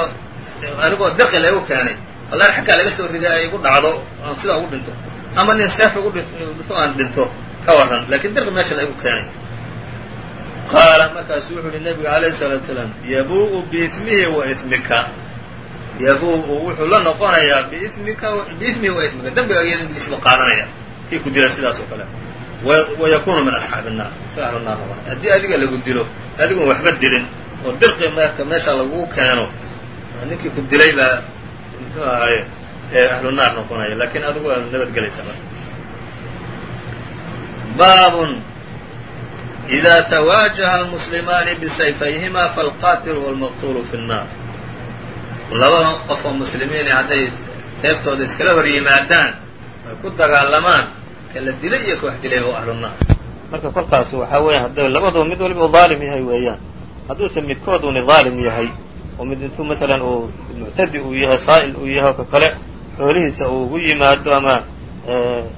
anigoo daqi laygu keenay wallahi xaggaa laga soo riday ay igu dhacdo aan sidaa ugu dhinto. Ama nin seef igu dhifto aan dhinto ka warran lakiin dirqi meesha laygu keenay qaala markaasu wuxuu yidhi nebiga alayh salaatu salaam yabuu'u biismihi wa ismika. Yabuu'u wuxuu la noqonayaa biismika biismihi wa ismika. Dembigaagiyo dembigiisba qaadanaya kii ku dila sidaas oo kale. Wa min asxaabi naar. Si ahlu naar noqon. Haddii adiga lagu dilo adigun waxba dilin oo dirqi marka meesha lagu keeno ninkii ku dilay baa muxuu ee ahlu naar noqonaya. Laakiin adigu nabadgelaysa marka. Baabun إida twaajaha almuslimaani bisayfayhima falqaatilu wاlmaqtulu fi الnaar labada qof oo muslimiini hadday seeftooda iskala hor yimaadaan ay ku dagaalamaan kala dilay iyo koox dilay oo ahlu naar marka kolkaas waxaa weya hadday labadaba mid waliba u daalim yahay weeyaan hadduusan midkooduni daalim yahay oo mid intuu masalan uu muctadi uu yahay saa'il uu yahay oo ka kale xoolihiisa uu ugu yimaado ama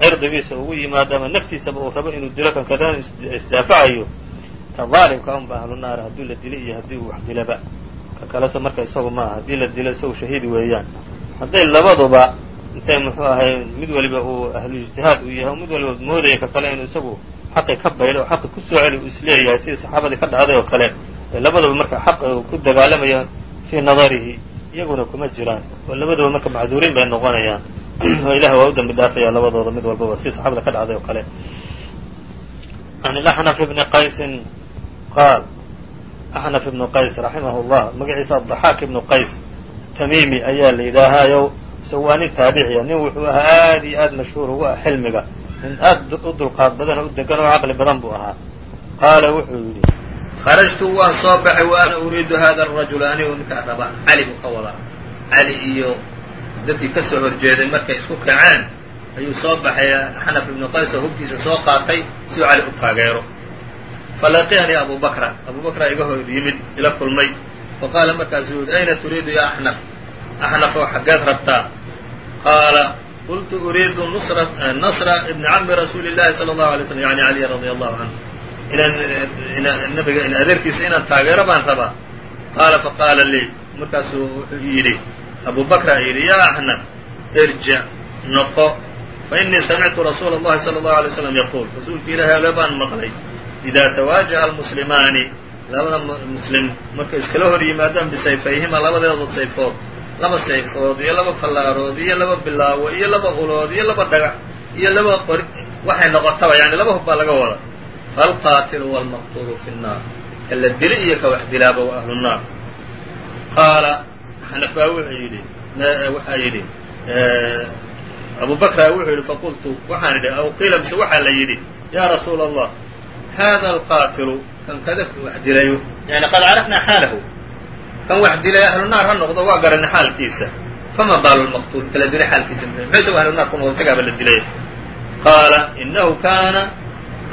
cirdigiisa ugu yimaado ama naftiisaba uu rabo inuu dilo kan kadana isdaafacayo. Ka daalimka unba ahlu naar haddii la dilo iyo haddii uu wax dilaba. Ka kalese marka isagu maaha haddii la dilo isagu shahiid weeyaan. Hadday labaduba intay muxuu ahay mid waliba uu ahlu ijtihaad uu yahay mid waliba moodaya ka kale inuu isagu xaqi ka baydho oo xaqi ku soo celi uu is leeyahay sidii saxaabadii ka dhacday oo kale. Labaduba marka xaq ku dagaalamaya fii nadarihi iyaguna kuma jiraan. Oo labadaba marka macduuriin bay noqonayaan oo ilahay waa u dambi dhaafaya labadooda mid walbaba si saxaabada ka dhacday oo kale. An axnaf bni qaysin qaal axnaf ibnu qays raximahu llah magaciisa abdaxaaq ibnu qays tamimi ayaa la yidhaahayo isagu waa nin taabiciya ah, nin wuxuu ahaa aada iyo aad mashhuur ugu ah xilmiga nin aad u dulqaad badanoo u degan oo caqli badan buu ahaa. Qaala wuxuu yidhi kharajtu waan soo baxay wa uriidu hada arajula anigu ninkaan rabaa cali buu ka wadaa. Cali iyo dadkii ka soo horjeeday markay isku kaceen ayuu soo baxay xanaf ibnu qays oo hubkiisa soo qaatay si uu cali u taageero. Falaqiyanii abu bakra abu bakra iga hor yimid ila kulmay. Faqaala markaasuu yihi ayna turiidu ya axnaf axnaf oo xaggeed rabtaa qaala qultu uriidu nasra ibni cami rasuuli llahi sala allahu alay slm yani caliya radia allahu canhu. Inaan nabiga adeerkiisa inaan taageero baan rabaa. Qaala faqaala lii. Markaasuu wuxuu yidhi abu bakra yidhi ya axnaf irjic noqo fainii samictu rasuula اllahi salى اllahu alay slam yaquul rasuulka ilaahay ale baan maqlay idaa tawaajaha almuslimaani labada muslim markay iskala hor yimaadaan bisayfayhima labadeeda sayfood laba sayfood iyo laba fallaarood iyo laba bilaawo iyo laba ulood iyo laba dhagax iyo laba qori waxay noqotaba yani laba hub baa laga wada falqaatilu wاlmaqtuulu fi الnaar ka la dili iyo ka wax dilaaba wa ahlu الnaar qaala xanaf baa wuxuu yidhi waxaa yidhi abu bakra wuxuu yidhi faqultu waxaan idhi aw qiila mise waxaa la yidhi yaa rasuula allah hada alqaatilu kan kada wax dilayo yani qad carafnaa xaalahu kan wax dilay ahlu naar ha noqdo waa garanay xaalkiisa fama baalu lmaqtuul kala dilay xaalkiisa muxuu isagu ahlu naar ku noqdo isagaaba la dilay qaala inahu kaana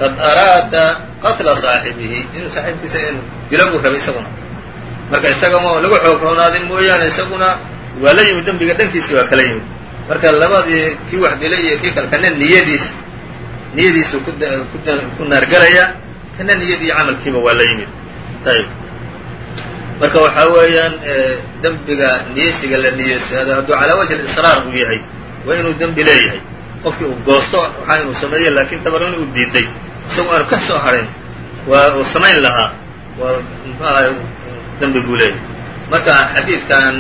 qad araada qatla saaxibihi inuu saaxiibkiisa in dilo buu rabay isaguna marka isaga ma lagu xoog roonaadin mooyaane isaguna waa la yimid dembiga dhankiisii waa kala yimid. Marka labadii kii wax dilay iyo kii kale kana niyadiis niyadiisu ku naargelaya kana niyadii camalkiiba waa la yimid. Ayb marka waxaa weeyaan dembiga niyeysiga la niyeysado hadduu calaa wajhi israar uu yahay waa inuu dembi leeyahay. Qofkii uu goosto waxaa inuu sameeye laakiin dabaran uu diiday. Isagu aanu ka soo harin waa uu samayn lahaa. Waa mxuahay dembi buu leeyahay. Marka xadiidkan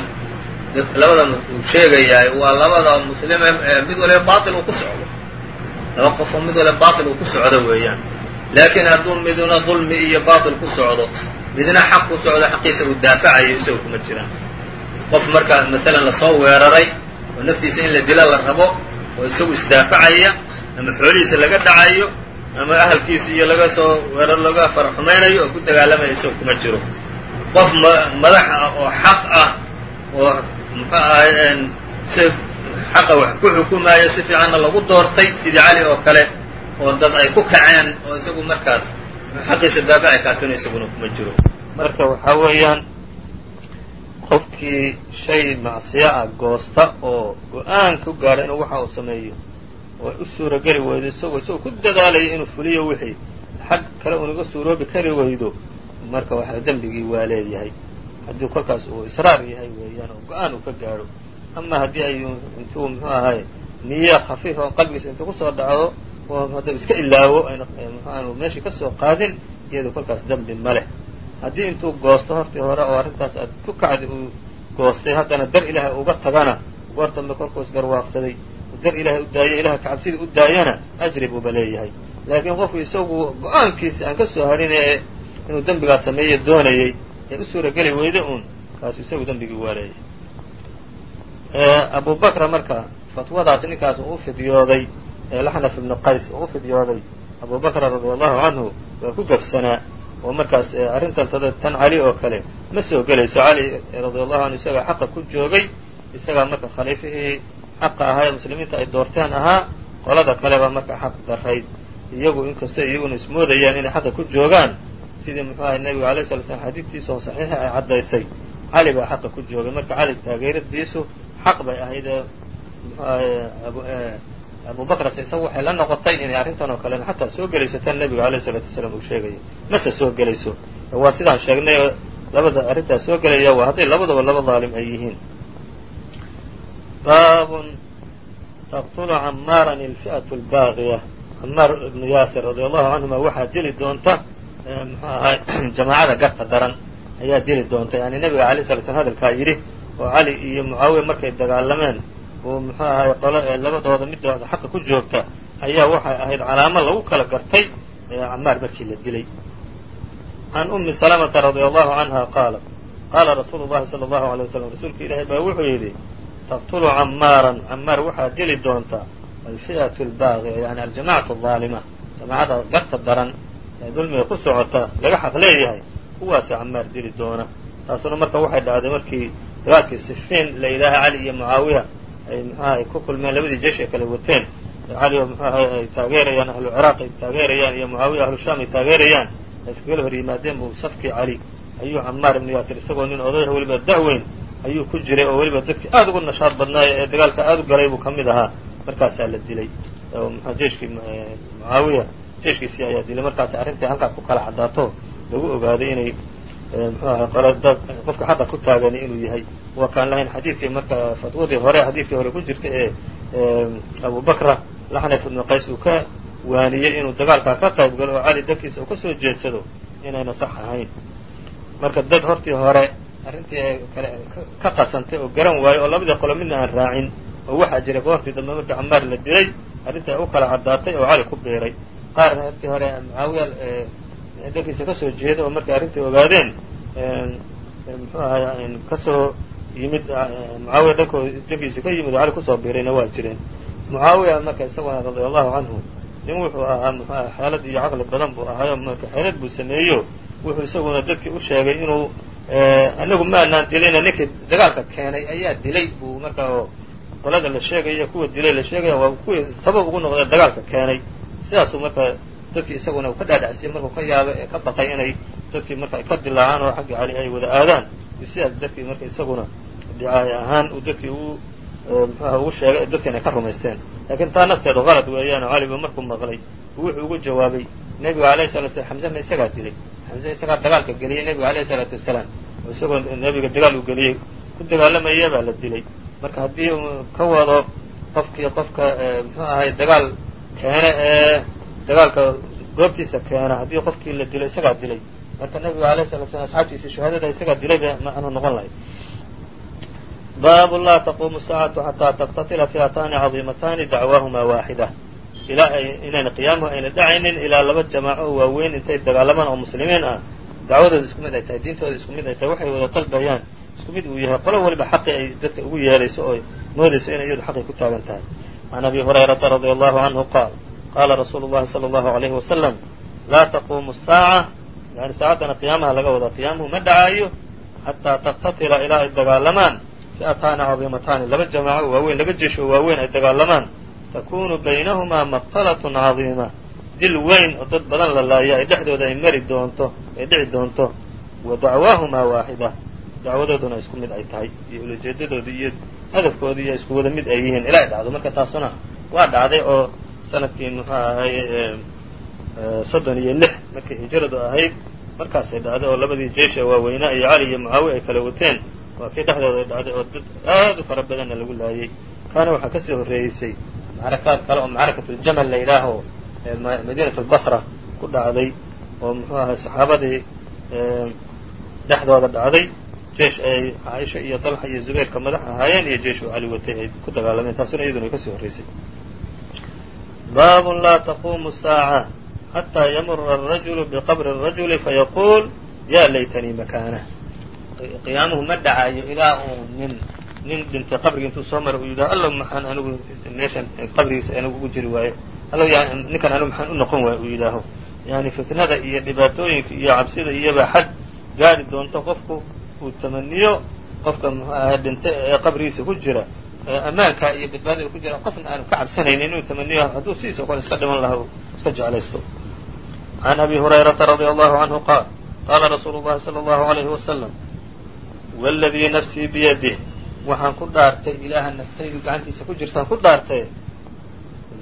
labada uu sheegayaa waa labada muslime mid waliba bail uu ku socdo. Laba qofoo mid waliba bail uu ku socdo weeyaan. Laakiin hadduu midna dulmi iyo bail ku socdo midna xaq ku socdo xaqiisa uu daafacayo isaga kuma jiraan. Qof marka maalan la soo weeraray oo naftiisa in la dila la rabo oo isagu isdaafacaya ama xoolihiisa laga dhacayo ama ahalkiisa iyo laga soo weerar laga farxumaynayo oo ku dagaalamaya isaga kuma jiro qof madax ah oo xaq ah oo muxuu ahay si xaqa wax ku xukumaayo si fiicanna lagu doortay sidii cali oo kale oo dad ay ku kaceen oo isagu markaas xaqiisa daafaci kaasina isaguna kuma jiro. Marka waxaa weeyaan qofkii shay macsiyo ah goosta oo go'aan ku gaadha inuu waxa uu sameeyo oo u suurageli weydo isagoo isagoo ku dadaalayo inuu fuliyo wixii xag kale unaga suuroobi kari weydo marka waxaa dembigii waa leeyahay. Haddii kolkaas uu israar yahay weeyaan oo go'aan uu ka gaadho. Ama haddii ay intuu muxuu ahay niye khafiif oo qalbigiisa intuu ku soo dhacdo oo hadduu iska ilaawo aanu meeshii ka soo qaadin iyado kolkaas dembi ma leh. Haddii intuu goosto hortii hore oo arrintaas aad ku kacdi uu goostay haddana dar ilaahay uga tagana goor dambe kolkuu isgarwaaqsaday dar ilaahay u daayo ilahay kacabsidii u daayana ajri buuba leeyahay. Laakiin qofku isagu go'aankiisi aan ka soo harin ee inuu dembigaas sameeye doonayey ee u suurageli weyda uun kaasu isagu dembigii waa leeyahay abu bakra marka fatwadaas ninkaas uu fidyooday laxnaf ibnu qays uu fidyooday abu bakra allahu canhu waa ku gafsanaa oo markaas arrintan tan cali oo kale ma soo gelayso. Cali radia allahu canhu isagaa xaqa ku joogay isagaa marka khaliifihii xaqa ahaa ee muslimiinta ay doorteen ahaa qolada kaleba marka xaq darayd iyagu inkastoo iyaguna ismoodayaan inay xaqa ku joogaan sidii muxuu ahay nebiga alay sala slam xadiidtiisa oo saxiixa ay caddaysay. Cali baa xaqa ku joogay marka cali taageeradiisu xaq bay ahayd ee muxuu ahay abu bakrase isagu waxay la noqotay inay arrintan oo kalena xataa soo gelayso tan nebiga alayh isalaatu wasalaam uu sheegayo mase soo gelayso? Waa sidaan sheegnay labada arrintaas soo gelaya waa hadday labadaba laba daalim ay yihiin. Baabun taqtulu camaaran ilfi'atu albaaqiya camaar ibnu yaasir radia allahu canhuma waxaa dili doonta muxuu ahay jamaacada garta daran ayaa dili doonta yani nebiga alay sala slam hadalkaa yidhi oo cali iyo mucaawiya markay dagaalameen uu muxuu ahay qolo ee labadooda midooda xaqa ku joogta ayaa waxay ahayd calaamo lagu kala gartay camaar markii la dilay can umi salamata radia allahu canha qaalat qaala rasuulu llahi sala allahu alay wasalam rasuulka ilaahay baa wuxuu yidhi taqtulu camaaran camaar waxaad dili doontaa alfi'atu albaaqiya yani aljamacatu alظaalima jamaacada garta daran ee dulmiga ku socota laga xaq leeyahay kuwaasa camaar dili doona. Taasuna marka waxay dhacday markii dagaalkii sifiin la yidhaaha cali iyo mucaawiya ay muxuaha ay ku kulmeen labadii jeesh ay kala wateen. Cali oo muxuaha ay taageerayaan ahlu ciraaq ay taageerayaan iyo mucaawiya ahlu shaam ay taageerayaan ay iskagala hor yimaadeen buu safkii cali ayuu camaar ibnu yaasir isagoo nin odayah weliba da-weyn ayuu ku jiray oo weliba dadkii aada ugu nashaad badnaay ee dagaalka aada u galay buu ka mid ahaa. Markaasaa la dilay. Oo mxua jeeshkii mucaawiya jeeshkiisii ayaa dilay markaas arrintai halkaa ku kala caddaato lagu ogaaday inay mxuu ahay qole dad qofka xaqa ku taagani inuu yahay. Waa kaan lahayn xadiidkii marka fatwadii hore xadiidkii hore ku jirta ee abu bakra laxnaf ibnu qays uu ka waaniyey inuu dagaalkaa ka qayb galo oo cali dankiisa uu ka soo jeedsado inayna sax ahayn. Marka dad hortii hore arrintii kale ka qasantay oo garan waayo oo labadii qolo midna aan raacin oo waxaa jiray goortii dambe markii camaar la dilay arrintii ay u kala caddaatay oo cali ku biiray qaarna hortii hore mucaawiya dankiisa ka soo jeeda oo markay arrintii ogaadeen muxuu ahay ka soo yimid mucaawiya dhankoo dankiisa ka yimid oo cali ku soo biirayna waa jireen. Mucaawiya marka isaguna radia allahu canhu nin wuxuu ahaa muxuu aha xeelad iyo caqli badan buu ahaayo marka xeelad buu sameeyo. Wuxuu isaguna dadkii u sheegay inuu anagu maanaan dilina ninkii dagaalka keenay ayaa dilay buu marka oo qolada la sheegaya kuwa dilay la sheegaya waa kuwii sabab ugu noqdee dagaalka keenay sidaasuu marka dadkii isaguna uu ka dhaadhacsiyey markuu ka yaabay ee ka baqay inay dadkii marka ka dilaacaan oo xagga cali ay wada aadaan. Sidaas dadkii marka isaguna dicaay ahaan uu dadkii u muxuaha ugu sheegay dadkiina ka rumaysteen. Laakiin taa nafteedu qalad weeyaanoo caliba markuu maqlay. Wuxuu ugu jawaabay nebiga alayh salatu slam xamse ma isagaa dilay? Xamse isagaa dagaalka geliyey nebiga alayh isalaatu wasalaam. Oo isagoo nebiga dagaal uu geliyey ku dagaalamaya baa la dilay. Marka haddii ka wado qofkii qofka muxuu ahay dagaal keene ee dagaalka goobtiisa keena haddii qofkii la dilay isagaa dilay. Marka nebiga alayh salatu slam asxaabtiisii shuhaadada isagaa dilay ba macnuu noqon lahay baabu laa taquumu saacatu xataa taqtatila fi'ataani cadiimataani dacwaahuma waaxida. Ilaa ay inayna qiyaamuhu ayna dhacaynin ilaa laba jamaaco oo waaweyn intay dagaalamaan oo muslimiin ah. Dacwadooda isku mid ay tahay diintooda isku mid ay tahay waxay wada dalbayaan isku mid uu yahay qolo waliba xaqii ay dadka ugu yeerayso oo moodayso inay iyadu xaqii ku taagan tahay can abi hurayrata radia allahu canhu qaal qaala rasuulu llahi sala allahu alayhi wasalam laa taquumu saaca yani saacaddana qiyaamaha laga wada qiyaamuhu ma dhacaayo xataa taqtatila ilaa ay dagaalamaan fi'ataani cadiimataani laba jamaaco waaweyn laba jesh oo waaweyn ay dagaalamaan takunu baynahumaa maqtalatun cadiima dil weyn oo dad badan la laaya ay dhexdooda ay mari doonto ay dhici doonto wa dacwaahumaa waaxida dacwadooduna isku mid ay tahay iyo ulajeedadooda iyo hadafkooda iyo isku wada mid ay yihiin. Ilaa ay dhacdo marka taasuna waa dhacday oo sannadkii muxuu ahay soddon iyo lix markii hijradu ahayd markaasay dhacday oo labadii jeesh ee waaweynaa iyo cali iyo mucaawiya ay kala wateen. Waa kii dhexdooda ay dhacday oo dad aad u fara badanna lagu laayay. Kaana waxaa ka sii horreeyeysay macrakaad kale oo macrakatuljamal la yidhaaho madiinat lbasra ku dhacday oo muxuu ahay saxaabadii dhexdooda dhacday jeesh ay caaisha iyo dalxa iyo zubayrka madax ahaayeen iyo jeesh uu cali watay ay ku dagaalameen taasuna iyaduna ay ka sii horreysay. Baabun laa taquumu saaca xataa yamura arajulu biqabri الrajuli fayaquul ya laytanii makaanah qiyaamuhu ma dhacayo ilaa uu nin nin dhintay qabrigi intuu soo mara uu yidhaho allow maxaan anigu meeshan qabrigiisa anigu ugu jiri waayo? Allow ninkan anigu maxaan u noqon waayo? uu yidhaaho. Yani fitnada iyo dhibaatooyinka iyo cabsida iyobaa xad gaari doonto qofku uu tamaniyo qofka muxuu ahay dhintay ee qabrigiisa ku jira ammaanka iyo badbaadada ku jira qofna aanu ka cabsanaynin inuu tamaniyo hadduu sidiisa kale iska dhiman laha iska jeclaysto. Can abi hurayrata radia allahu canhu qaal qaala rasuulu llahi sala allahu alayhi wasalam waladii nafsii biyadih waxaan ku dhaartay ilaaha naftaydu gacantiisa ku jirtaan ku dhaartay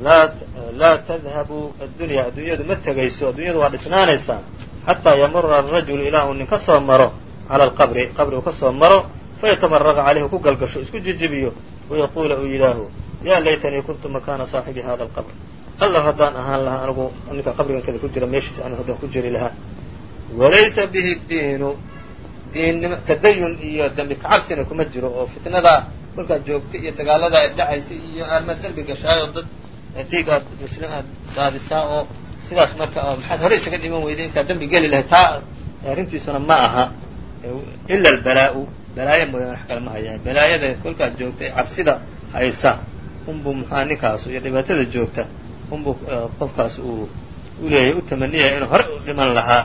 laa tadhabu addunya adduunyadu ma tegayso adduunyadu waa dhisnaanaysaa xataa yamura arajulu ilaa uu nin ka soo maro cala alqabri qabri uu ka soo maro fayatamaraqa caleyhi ku galgasho isku jijibiyo wayaquula uu yidhaahu yaa laytanii kuntu makaana saaxibi hada alqabr allow haddaan ahaan lahaa anigu ninka qabrigan kada ku jira meeshiisa anigu haddaan ku jiri lahaa walaysa bihi diinu diinnimo tadayun iyo dembi kacabsina kuma jiro oo fitnada kolkaad joogta iyo dagaalada aad dhacaysa iyo aadma dembi gashaayoo dad dhiig aad muslim aad daadisaa oo sidaas marka maxaad hore isaga dhiman weyday intaad dembi geli lahayd taa arrintiisuna ma aha ila albalaa'u balaayo mooyaan wax kale ma hayaan balaayada kolkaad joogta ee cabsida haysa. Unbuu muxua ninkaasu iyo dhibaatada joogta unbuu qofkaas uu u u tamaniyaya inuu hore u dhiman lahaa.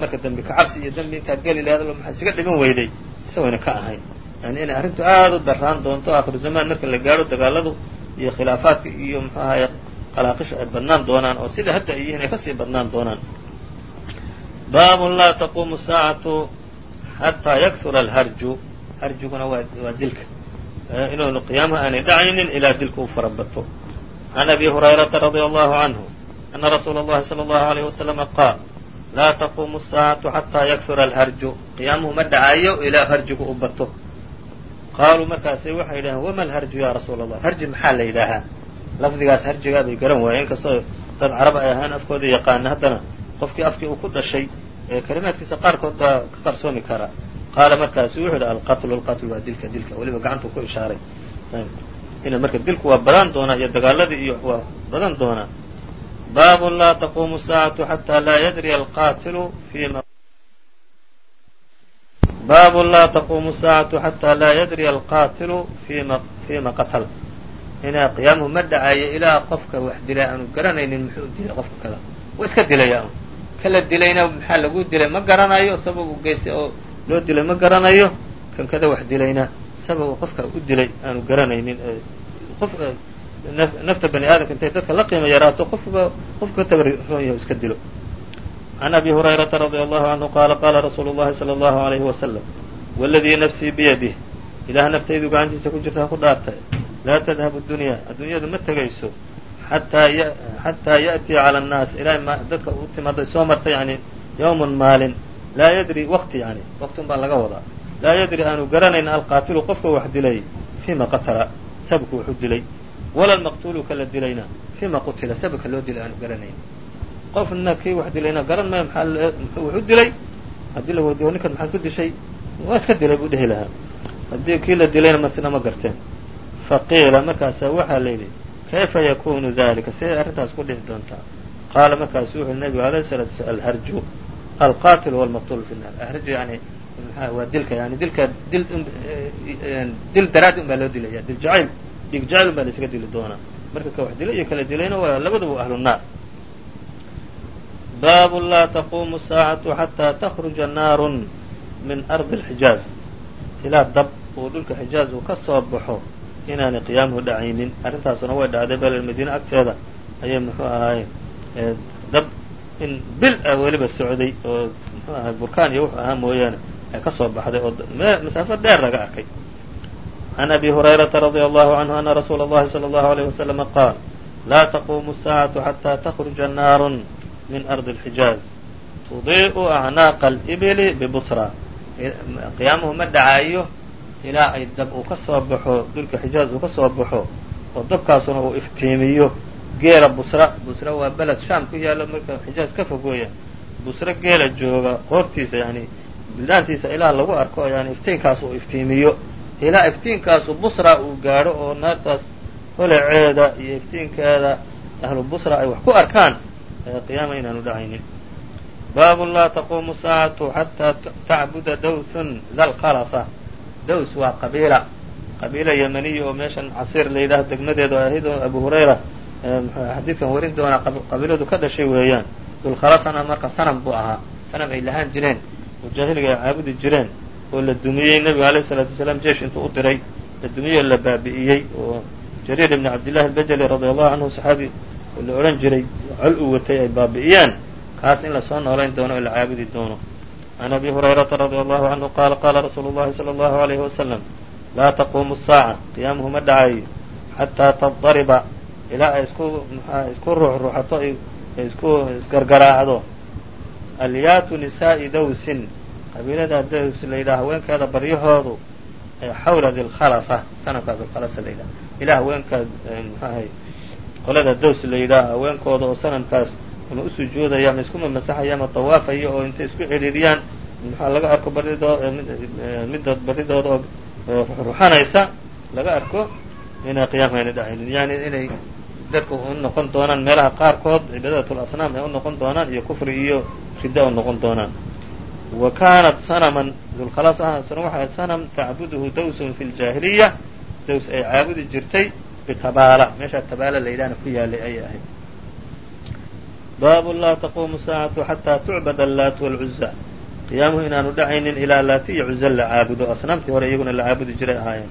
Marka dembi kacabsi iyo dembi intaad geli lahayd maxaad isaga dhiman weyday? Isagoyna ka ahayn yani inay arrintu aada u darraan doonto akhiru zamaan marka la gaadho dagaaladu iyo khilaafaadka iyo muxuu ahaye qalaaqishu ay badnaan doonaan oo sida hadda ay yihiin ay ka sii badnaan doonaan. Baabun laa taquumu saacatu xataa yakhura alharju harjiguna waa waa dilka inuunu qiyaamaha aanay dhacaynin ilaa dilka u fara bato can abi hurayrata radia allahu canhu ana rasuula اllahi salى اllahu alayh wasalama qaal laa taquumu saacatu xataa yakhura alharju qiyaamuhu ma dhacayo ilaa harjigu u bato qaaluu markaasay waxay yidhaheen wama alharju ya rasuula allah harji maxaa la yidhaahaa lafdigaas harjigaa bay garan waayeen inkastoo dad carab ay ahaan afkooda yaqaana haddana qofkii afkii uu ku dhashay ee kalimaadkiisa qaarkood baa ka qarsoomi karaa qaala markaasu wuxuu yidhi alqatlu alqatlu waa dilka dilka. Weliba gacantuu ku ishaaray. Ina marka dilku waa badan doonaa iyo dagaaladii iyo waa badan doonaa baabun laa taquumu saacatu xataa laa yadriya alqaatilu fima baabun laa taquumu saacatu xataa laa yadriya alqaatilu fima fiima qatal inaa qiyaamuhu ma dhacayo ilaa qofka wax dilay aanu garanaynin muxuu dilay qofka kale? Waa iska dilaya kala dilayna maxaa lagu dilay? Ma garanayo? Sabab u geystay oo loo dilay ma garanayo? Kan kada wax dilayna sabab uu qofka u dilay aanu garanaynin qof nafta bani aadamka intay dadka la qiimo yaraato qofba qofka ka tabaroon yahay iska dilo. Can abi hurayrata radia allahu canhu qaala qaala rasuulu llahi sala allahu alayhi wasalam waladii nafsii biyadih ilaah naftaydu gacantiisa ku jirta ha ku dhaartay laa tadhabu dunya adduunyadu ma tegayso xataa ya'tiya cala annaas ilaa dadka u timaada soo marta yani yowmun maalin. Laa yadri waqti yani waqti un baa laga wadaa. Laa yadri aanu garanayn alqaatilu qofka wax dilay fima qatala sababka wuxu dilay. Wala almaqtuulu kala dilayna fima qutila sababka loo dilay aanu garanayn. Qofna kii wax dilayna garan maayo maxaa wuxu dilay? Haddii la ninkan maxaad ku dishay? Waa iska dilay buu dhihi lahaa. Haddii kii la dilayna masna ma garteen. Faqiila markaasaa waxaa la yidhi kayfa yakunu dalika siday arrintaas ku dhici doontaa qaala markaasu wuxu nabigu alayh salatu sla alharju alqatil walmaqtul fi naar ahrju yani waa dilka yani dilka dil dil daraadi un baa loo dilaya dil jacayl dhig jacayl un baa la isaga dili doonaa marka ka wax dilay iyo kala dilayna waa labaduba ahlu naar baabu laa taquumu saacatu xataa takruja naarun min ardi اlxijaaz ilaa dab uu dhulka xijaaz uu ka soo baxo inaanay qiyaamuhu dhacaynin arrintaasuna way dhacday bel madiine agteeda ayay muxuu ahaay dab in bil ah weliba socday oo muxuu ahay burkaan iyo wuxuu ahaa mooyaane ay ka soo baxday oo masaafo dheer laga arkay can abi hurayrata radia allahu canhu ana rasuula اllahi salى allahu alayh waslama qaal laa taquumu saacatu xataa takruja naarun min ardi اlxijaaz tudii'u acnaaqa alibili bibusra qiyaamuhu ma dhacaayo ilaa ay dab uu ka soo baxo dhulka xijaaz uu ka soo baxo oo dabkaasuna uu iftiimiyo. Geela busra busra waa beled shaam ku yaallo marka xijaaz ka fog weeyaan busra geela jooga qoortiisa yani bildaantiisa ilaa lagu arko yani iftiinkaas uu iftiimiyo. Ilaa iftiinkaasu busra uu gaadho oo naartaas holaceeda iyo iftiinkeeda ahlu busra ay wax ku arkaan qiyaama inaanu dhacaynin baabun laa taquumu saacatu xataa tacbuda dawsun dalqalasa daws waa qabiila. Qabiila yemaniya oo meeshan casiir la yidhaaho degmadeeda ahayd oo abu hurayra xadiidkan warin doonaa qabiiladu ka dhashay weeyaan. Dulkhalasana marka sanam buu ahaa. Sanam ay lahaan jireen. Oo jaahiliga ay caabudi jireen oo la dumiyey. Nebiga alayh isalaatu wasalaam jeesh intuu u diray la dumiyey oo la baabi'iyey oo jariir ibni cabdillahi albajali radia allahu canhu saxaabi oo la odhan jiray col uu watay ay baabi'iyaan. Kaas in la soo noolayn doono oo la caabudi doono can abi hurayrata radia allahu canhu qaala qaala rasuulu llahi sala allahu alayhi wasalam laa taquumu saaca qiyaamuhu ma dhacayo xataa tadariba ilaa ay isku mxua isku isgargaraacdo alyaatu nisaa'i dawsin qabiilada daws la yidhaha haweenkeeda baryahoodu xawla dilkhalasa sanamkaa dilkhalasa la yidhaha ilaa haweenkaa mxuahay qolada daws la yidhaaha haweenkooda oo sanamkaas ama u sujuudaya ama iskuma masaxaya ama tawaafaya oo intay isku cidhiiriyaan maxaa laga arko baridoo midood baridooda oo ruxanaysa laga arko inay qiyaamka ayna dhacaynin. Yani inay dadku u noqon doonaan meelaha qaarkood cibaadatul asnaam ay u noqon doonaan iyo kufri iyo ridda u noqon doonaan. Wa kaanat sanaman dulkhalaas ahaasna waxay sanam tacbuduhu dawsun fi ljaahiliya daws ay caabudi jirtay bitabaala meeshaa tabaala la ku yaalay ayay ahayd baabu laa taquumu saacatu xataa tucbad allaat wاlcuza qiyaamuhu inaanu dhacaynin ilaa laati iyo cuza la caabudo asnaamtii hore iyaguna la caabudi jiray ahaayeen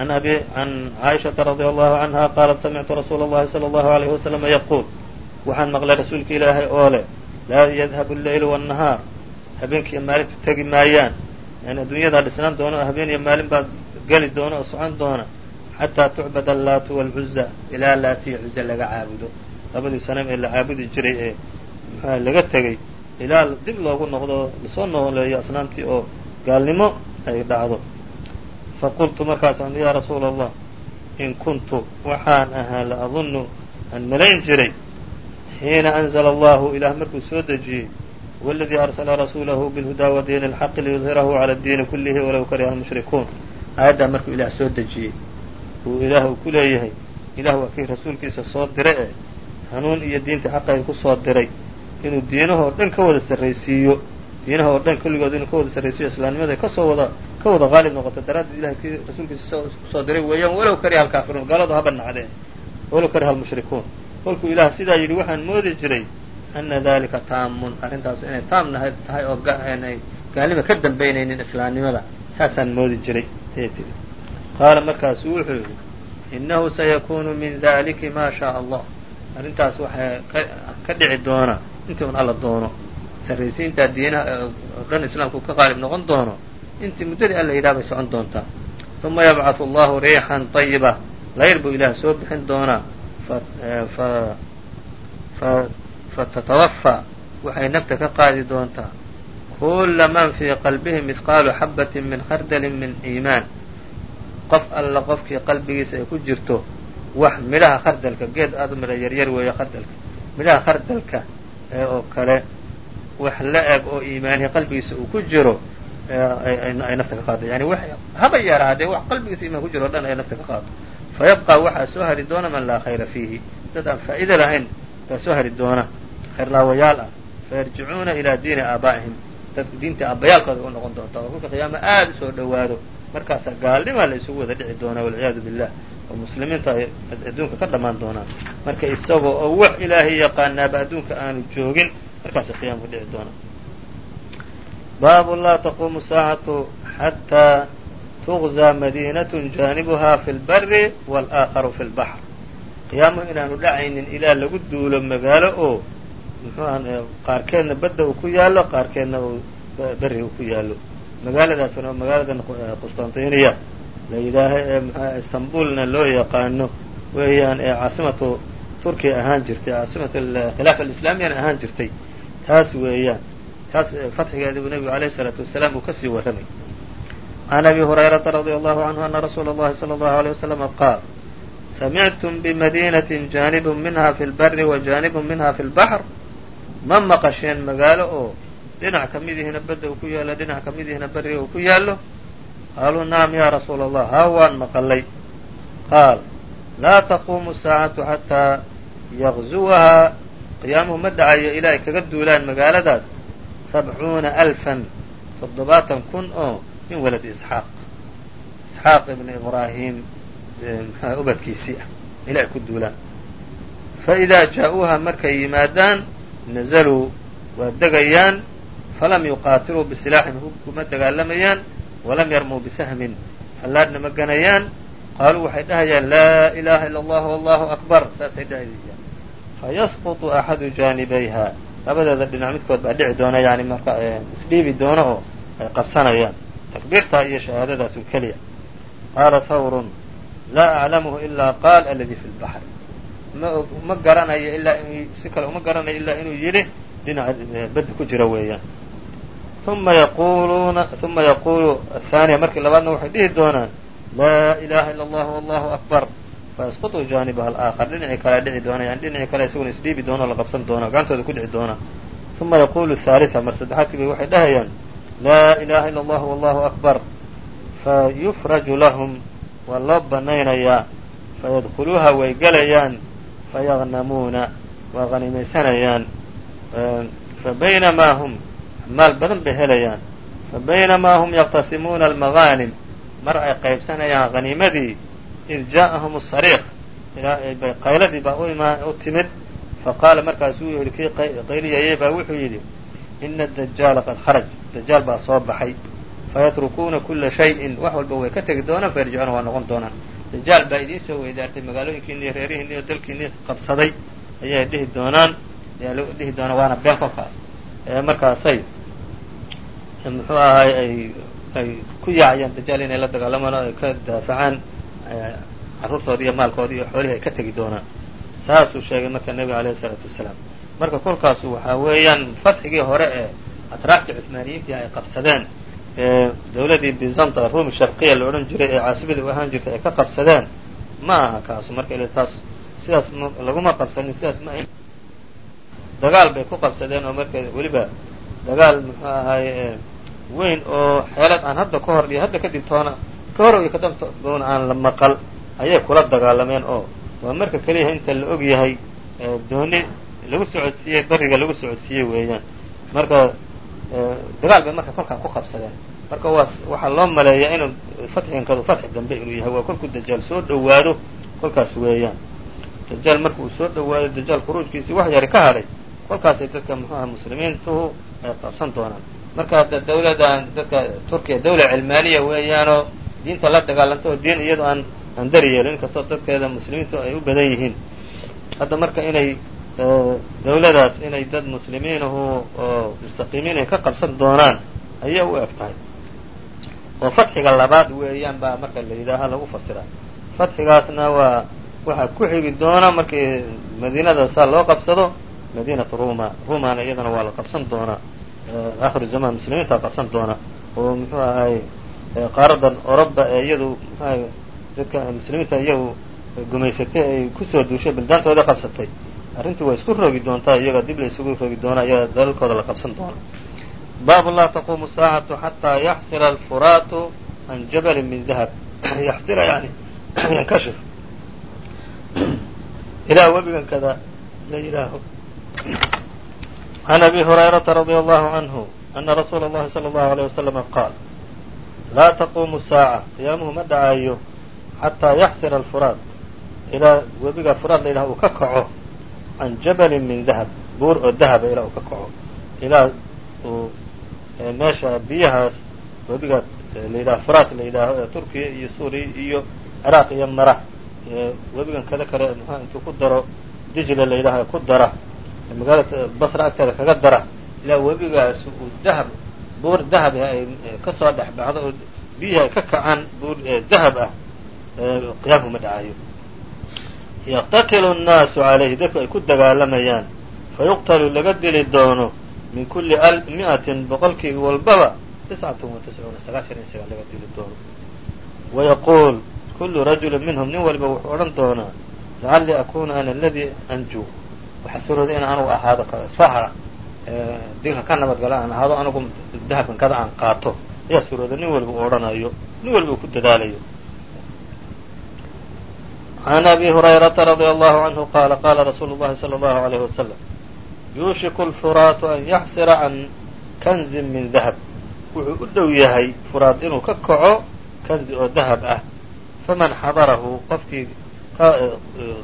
an abi can caaishaةa radi allahu canha qaalat samictu rasuula اllahi salى اllahu عalayh waslama yaquul waxaan maqlay rasuulka ilaahay oo leh laa yadhabu اleylu wالnahaar habeenkiiyo maalintu tegi maayaan yani adduunyadaa dhisnaan doono oo habeen iyo maalin baa geli doona oo socon doona xataa tucbad allaatu wاlcuza ilaa laatiyo cuza laga caabudo labadii sanam ee la caabudi jiray ee mxua laga tegey ilaa dib loogu noqdo la soo nooleeyo asnaamtii oo gaalnimo ay dhacdo. Faqultu markaasaan yaa rasuula allah in kuntu waxaan ahaa la adunnu aan malayn jiray. Xiina anzla allahu ilaah markuu soo dejiyey. Waladii arsala rasuulahu bilhudaa wa diini اlxaqi liyudhirahu cala اdiini kulihi walow kariha almushrikuun. Aayaddaa markuu ilaah soo dejiyey uu ilaah uu ku leeyahay ilah waa kii rasuulkiisa soo diray ee hanuun iyo diinta xaqay ku soo diray inuu diinahoo dhan ka wada sarraysiiyo diinaha oo dhan kulligood inuu ka wada sarraysiiyo islaamnimada ka soo wada ka wada qaalib noqoto. Daraaddeed ilahay kii rasuulkiisa ku soo diray weeyaan walow kariha alkaafiruun gaaladu haba nacdeen walow kariha almushrikuun kolkuu ilaah sidaa yidhi waxaan moodi jiray ana dalika taamun. Arrintaasu inay taam nahay tahay oo aanay gaalnima ka dambaynaynin islaamnimada. Saasaan moodi jiray ayay tihi qaala markaasu wuxuu yidhi inahu sayakunu min daliki ma shaء allah arrintaas waxaa ka dhici doona intii un alla doono. Sarraysiintaa diinaha oo dhan islaamku ka qaalib noqon doono intii muddadii alla yidhaha bay socon doontaa. Uma yabcaثu allahu riixan طayiba layr buu ilaah soo bixin doonaa. Fatatawafaa waxay nafta ka qaadi doontaa. Kula man fii qalbihi mihqaalu xabatin min khardalin min iimaan. Qof alla qofkii qalbigiisa ay ku jirto wax midhaha khardalka geed aad u midha yaryar weeyo khardalka. Midhaha khardalka oo kale wax la eg oo iimaanihi qalbigiisa uu ku jiro ay nafta ka qaado yani haba yaraadee wax qalbigiisa iman ku jiro o dhan ay nafta ka qaado fayabqى waxaa soo hari doona man laa khayra fiihi. Dad aan faa'ido lahayn baa soo hari doona khayrlaawayaal ah. Fayarjicuuna ilaa diini aabaa'ihim. Dad diinta aabbayaalkooda u noqon doonta. Oo kolka qiyaama aad u soo dhowaado. Markaasaa gaalnimaa la isugu wada dhici doonaa walciyaadu billah oo muslimiinta ay adduunka ka dhammaan doonaan. Marka isagoo oo wax ilaahay yaqaanaaba adduunka aanu joogin markaasa qiyaamku dhici doonaa baabu laa taquumu saacatu xataa tugzaa madiinat jaanibuhaa fi lbari wاlآakharu fi lbaxr qiyaamuhu inaanu dhacaynin ilaa lagu duulo magaalo oo muxuuha qaarkeedna badda uu ku yaallo qaarkeedna uu berri uu ku yaallo. Magaaladaasuna oo magaaladan qustantiniya la yidhaaho ee mxua istanbulna loo yaqaano weeyaan ee caasimatu turkiya ahaan jirtay caasimatu khilaafa alislaamiyana ahaan jirtay taas weeyaan taas fatxigeeda buu nebigu alayh isalaatu wasalaam uu kasii warramay can abi hurayrata radia allahu canhu ana rasuula اllahi salى allahu alيyه waslama qaal samictum bimadinatin jaanibun minha fi lbari wa jaanibun minha fi lbaxr ma maqasheen magaalo oo dhinac ka midihiina badda uu ku yaallo dhinac ka midihiina beriga uu ku yaallo qaaluu nacam ya rasuula allah haa waan maqalay qaal laa taquumu saacatu xataa yaqzuwahaa qiyaamuhu ma dhacayo ilaa ay kaga duulaan magaaladaas sabcuuna alfan toddobaatan kun oo min waladi isxaaq isxaaq ibni ibraahim mxua ubadkiisii ah ilaa ay ku duulaan fa idaa jaa-uuha markay yimaadaan nazaluu waa degayaan falam yuqaatiluu bisilaaxin hub kuma dagaalamayaan walam yarmuu bisahmin. Fallaadhna ma ganayaan qaaluu waxay dhahayaan laa ilaaha ila allah wallahu akbar. Saasay dhahayaan. Fayasqutu axadu jaanibayha labadeeda dhinac midkood baa dhici doona yani marka isdhiibi doono oo ay qabsanayaan. Takbiirtaa iyo shahaadadaasu keliya. Qaala hawrun laa aclamuhu ilaa qaal aladi fi lbaxri ma garanayo ilaa si kale uma garanayo ilaa inuu yidhi dhinaca badda ku jira weeyaan uma yaquluuna uma yaquulu ahaaniya markii labaadna waxay dhihi doonaan laa ilaha ila allah wallahu akbar faysqutu jaanibaha alaakhar dhinacii kalea dhici doona yani dhinacii kale isaguna isdhiibi doona o la qabsan doona gacantooda ku dhici doona uma yaquulu haalitha mar saddexaadkii bay waxay dhahayaan laa ilaha ila allah wallahu akbar fayufraju lahum waa loo banaynayaa fayadkuluuha way gelayaan fayagnamuuna waa hanimaysanayaan fabaynamaa maal badan bay helayaan. Fabaynamaa hum yaqtasimuuna almagaanim mar ay qaybsanayaan haniimadii id jaa'ahum asariiq qayladii baa u timid. Faqaala markaasuu yidhi kii qayliyayey baa wuxuu yidhi ina adajaala qad kharaj dajaal baa soo baxay. Fayatrukuuna kula shayin. Wax walba way ka tegi doonaan fayarjicuuna waa noqon doonaan. Dajaal baa idiin soo weydaartay magaalooyinkiini iyo reerihiini iyo dalkiini qabsaday. Ayay dhihi doonaan. Dhihi doonaan waana been kolkaas markaasay muxuu ahay ay ay ku yaacayaan dajaal inay la dagaalamaan oo ay ka daafacaan carruurtooda iyo maalkooda iyo xoolihii ay ka tegi doonaan. Saasuu sheegay marka nebiga alayhi isalaatu wasalaam. Marka kolkaasu waxaa weeyaan fatxigii hore ee atraaktii cuhmaaniyiintii ay qabsadeen ee dawladii bizanta rumi sharqiya la odhan jiray ee caasibadii u ahaan jirtay ay ka qabsadeen. Ma aha kaasu marka il taas sidaas laguma qabsanin sidaas ma dagaal bay ku qabsadeen oo marka weliba dagaal muxuu ahaay weyn oo xeelad aan hadda ka hor iyo hadda kadib toona ka hor iyo kadamtoona aan la maqal ayay kula dagaalameen oo waa marka keliya inta la og yahay dooni lagu socodsiiyey bariga lagu socodsiiyey weeyaan. Marka dagaal bay marka kolkaa ku qabsadeen. Marka waa waxaa loo maleeyaa inuu fatxinkadu fatxi dambe inuu yahay waa kolkuu dajaal soo dhowaado kolkaas weeyaan. Dajaal marka uu soo dhowaado dajaal khuruujkiisii wax yari ka hadhay kolkaasay dadka muxuaha muslimiintuhu ay qabsan doonaan marka dawladan dadka turkiya dawla cilmaaniya weeyaanoo diinta la dagaalanto oo diin iyado aan aan dari yeelin inkastoo dadkeeda muslimiintu ay u badan yihiin. Hadda marka inay dawladaas inay dad muslimiinahu oo mustaqiimiin ay ka qabsan doonaan ayay u eg tahay. Oo fatxiga labaad weeyaan baa marka la yidhaaha lagu fasiraa fatxigaasna waa waxaa ku xigi doona markii madiinada saa loo qabsado madiinatu ruma. Rumana iyadana waa la qabsan doonaa akhiru zaman muslimiintaa qabsan doona oo muxuu ahay qaaradan oroba ee iyadu mxuahay dadka muslimiinta iyagu gumaysatay ay ku soo duushay bildaantooda qabsatay arrintii waa isku rogi doontaa iyaga dib la isugu rogi doonaa iyaga dalalkooda la qabsan doona baabu laa taquumu saacatu xataa yaxsira alfuraatu can jabalin min dahab yaxsira yani yankashif ilaa webigankada la yidhaaho عن أbي هريرة رضي الله عنه أن رsuuل الlahi صلى الله عليه وسلم qاal laa تqumu الsاacة qiyaamuhu ma dhacayo xatىa yaxsira الfuraad ilaa webiga furaad la yidhaha uu ka kaco can jabali min dahab buur oo dahaba ilaa uu ka kaco ilaa uu meesha biyahaas webiga la yidhaha furaad la yidhaaho ee turkiya iyo suuriya iyo ciraaq iyo mara webigan kada kale mxua intuu ku daro dijla la yidhaha ku dara magaalada basra agteeda kaga dara ilaa webigaas uu dahab buur dahab ay ka soo dhex baxdo oo biyihii ay ka kacaan buur dahab ah qiyaamku ma dhacayo yaqtatilu الnaasu calayhi dadku ay ku dagaalamayaan fayuqtalu laga dili doono min kuli mi'atin boqolkii walbaba tiscatun wa tiscuuna sagaashan iyo sagaal laga dili doono. Wayaquul kulu rajuli minhum nin walba wuxuu odhan doonaa lacallii akuna ana aladii anju waxaa suurooday in anugu ahaado faha dilka ka nabadgala aan ahaado anugu dahabkan kada aan qaato ayaa suurooday nin walba uu odhanayo nin walba uu ku dadaalayo عن أbي هريرة رضي الله عنه qال qاla رsuuل الlahi صلى الله عليه وسلم yuushiku الفuraaت an yaxsira can kanزi min dahب wuxuu u dhow yahay furaad inuu ka kaco kanzi oo dahab ah faman xadarahu qofkii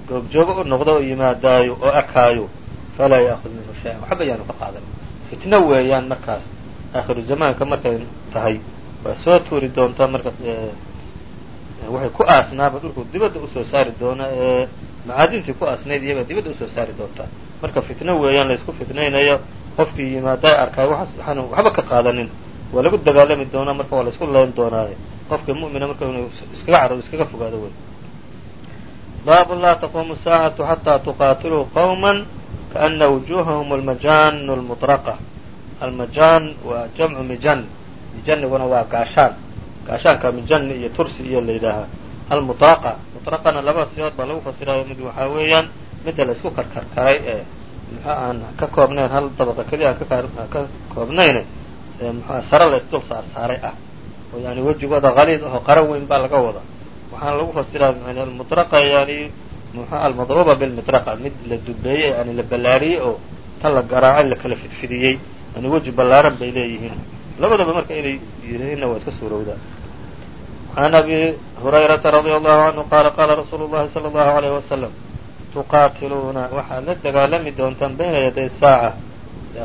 goobjoogo u noqdo oo yimaadaayo oo arkaayo falaa yaakud minhu shay-an waxba yaanu ka qaadan fitno weeyaan markaas aakhiru zamaanka markay tahay waa soo tuuri doontaa marka waxay ku aasnaaba dhulku dibadda u soo saari doona ee macaadintii ku aasnayd iyaga dibadda u soo saari doontaa marka fitno weeyaan laysku fitnaynayo qofkii yimaadaay arkaayo waxaanu waxba ka qaadanin waa lagu dagaalami doonaa marka waa laysku leyn doonaaye qofka mu'mina marka inuu iskaga carado iskaga fogaado wey baabu laa taquumu saacatu xataa tuqaatiluu qowma kaana wujuhahum almajaanu lmuطraqa almajaan waa jamcu mijan mijaniguna waa gaashaan gaashaanka mijani iyo tursi iyo la yidhaahaa almuطraqa muطraqana laba siyood baa lagu fasiraayo mid waxaa weeyaan midda la isku karkarkaray ee muxuu aan ka koobnayn hal dabaqa keliya aan ka koobnayn mxua sare la isdul saar saaray ah oo yani wejigooda haliid aho qaro weyn baa laga wada waxaana lagu fasiraa almudraqa yani muxua almadruuba bilmidraqa mid la dubeeyey yani la ballaariyey oo tan la garaacay la kala fidfidiyey yani weji ballaaran bay leeyihiin labadaba marka inay yihiinna waa iska suurowdaa عن أbي هريرةa رضي الله عنه qاla qاla رasuulu الlahi صلى الله عليه وسلم تuqاatiluuna waxaad la dagaalami doontaan bayna yaday saaعة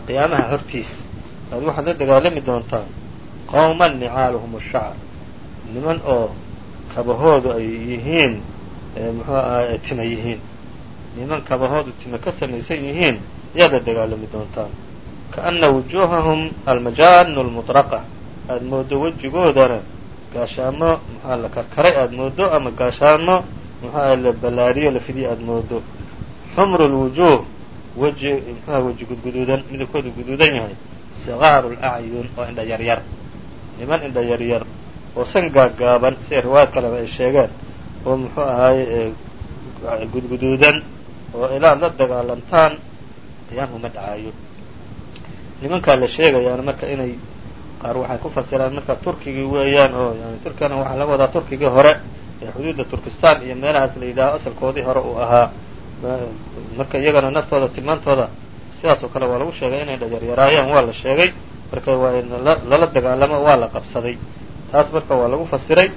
qiyaamaha hortiis ad waxaad la dagaalami doontaan qowma nicaaluhum الshacr niman oo kabahoodu ay yihiin muxuu ahay tima yihiin. Niman kabahoodu tima ka samaysan yihiin yaada dagaalami doontaan. Kaana wujuuhahum almajaanu almuطraqa aada mooddo wejigoodana gaashaamo muxaa la karkaray aada mooddo ama gaashaamo muxuaha la ballaariyo la fidiya aada moodo xumru lwujuuh weji muxuha weji gudguduudan midabkoodu guduudan yahay. Siqaaru lacyun oo indha yaryar. Niman indha yaryar oo san gaagaaban sida riwaayad kaleba ay sheegeen oo muxuu ahaaye gudguduudan oo ilaad la dagaalantaan qiyaamhu ma dhacaayo. Nimankaa la sheegayaana marka inay qaar waxay ku fasiraan marka turkigii weeyaan oo yani turkigana waxaa laga wadaa turkigii hore ee xuduudda turkistan iyo meelahaas la yidhaaho asalkoodii hore uu ahaa. Marka iyagana naftooda tilmaantooda sidaas oo kale waa lagu sheegay inay dhayaryaraayeen waa la sheegay. Marka waa lala dagaalamo waa la qabsaday taas marka waa lagu fasiray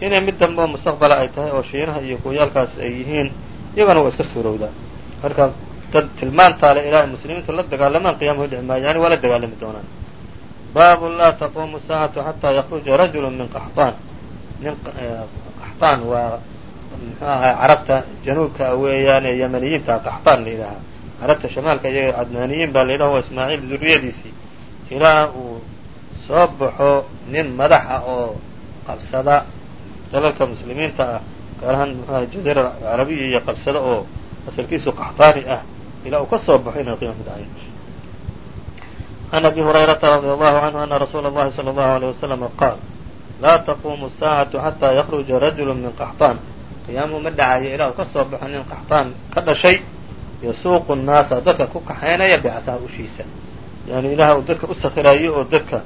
inay mid dambe mustaqbala ay tahay oo shiinaha iyo kuwyaalkaas ay yihiin iyagana waa iska suurowdaa marka dad tilmaantaa le ilaa ay muslimiintu la dagaalamaan qiyama udhici maayo yani waa la dagaalami doonaan. Baabu laa taquumu saacatu xataa yakhruja rajulu min qaxtaan. Nin eh, qaxtaan waa muxuu ahay carabta januubka weeyaan ee qaxtaan la yidhaahaa. Carabta shamaalka iyo cadnaaniyiin baa la yidhaha waa ismaaciil duriyadiisii ilaa uu soo baxo nin madaxa oo qabsada dalalka muslimiinta ah gaar ahaan muxuu ahay jaziira carabiya iyo qabsada oo asalkiisu qaxطaani ah ilaa uu ka soo baxo inay qiyaamku dhahay عن أbي هريرةa رضي الله عنه أن رsuuل الlahi صلى الله عليه وسلم qاal laa تquم الساaعaة حتى يkرجa رaجuل min qaxطاn qiyaamuhu ma dhacayo ilaa uu ka soo baxo nin qaxطaan ka dhashay yasuuqu الnaasa dadka ku kaxaynaya bcasaa ushiisa yani ilaah uu dadka u sakiraayo oo dadka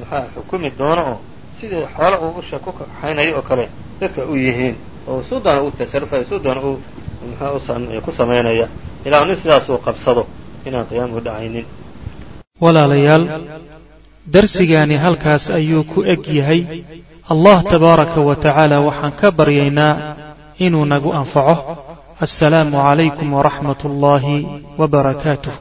mxua xukumi doono oo sidii xoolo uu usha ku kaxaynayo oo kale dadka u yihiin oo suu u tasarufayo suu u mxua ku samaynaya. Ilaa nin sidaas uu qabsado inaan qiyaamuhu dhacaynin. Walaalayaal darsigaani halkaas ayuu ku eg yahay. Allah tabaaraka wa tacaala waxaan ka baryaynaa inuu nagu anfaco. Assalaamu calaykum waraxmat ullaahi wa barakaatuh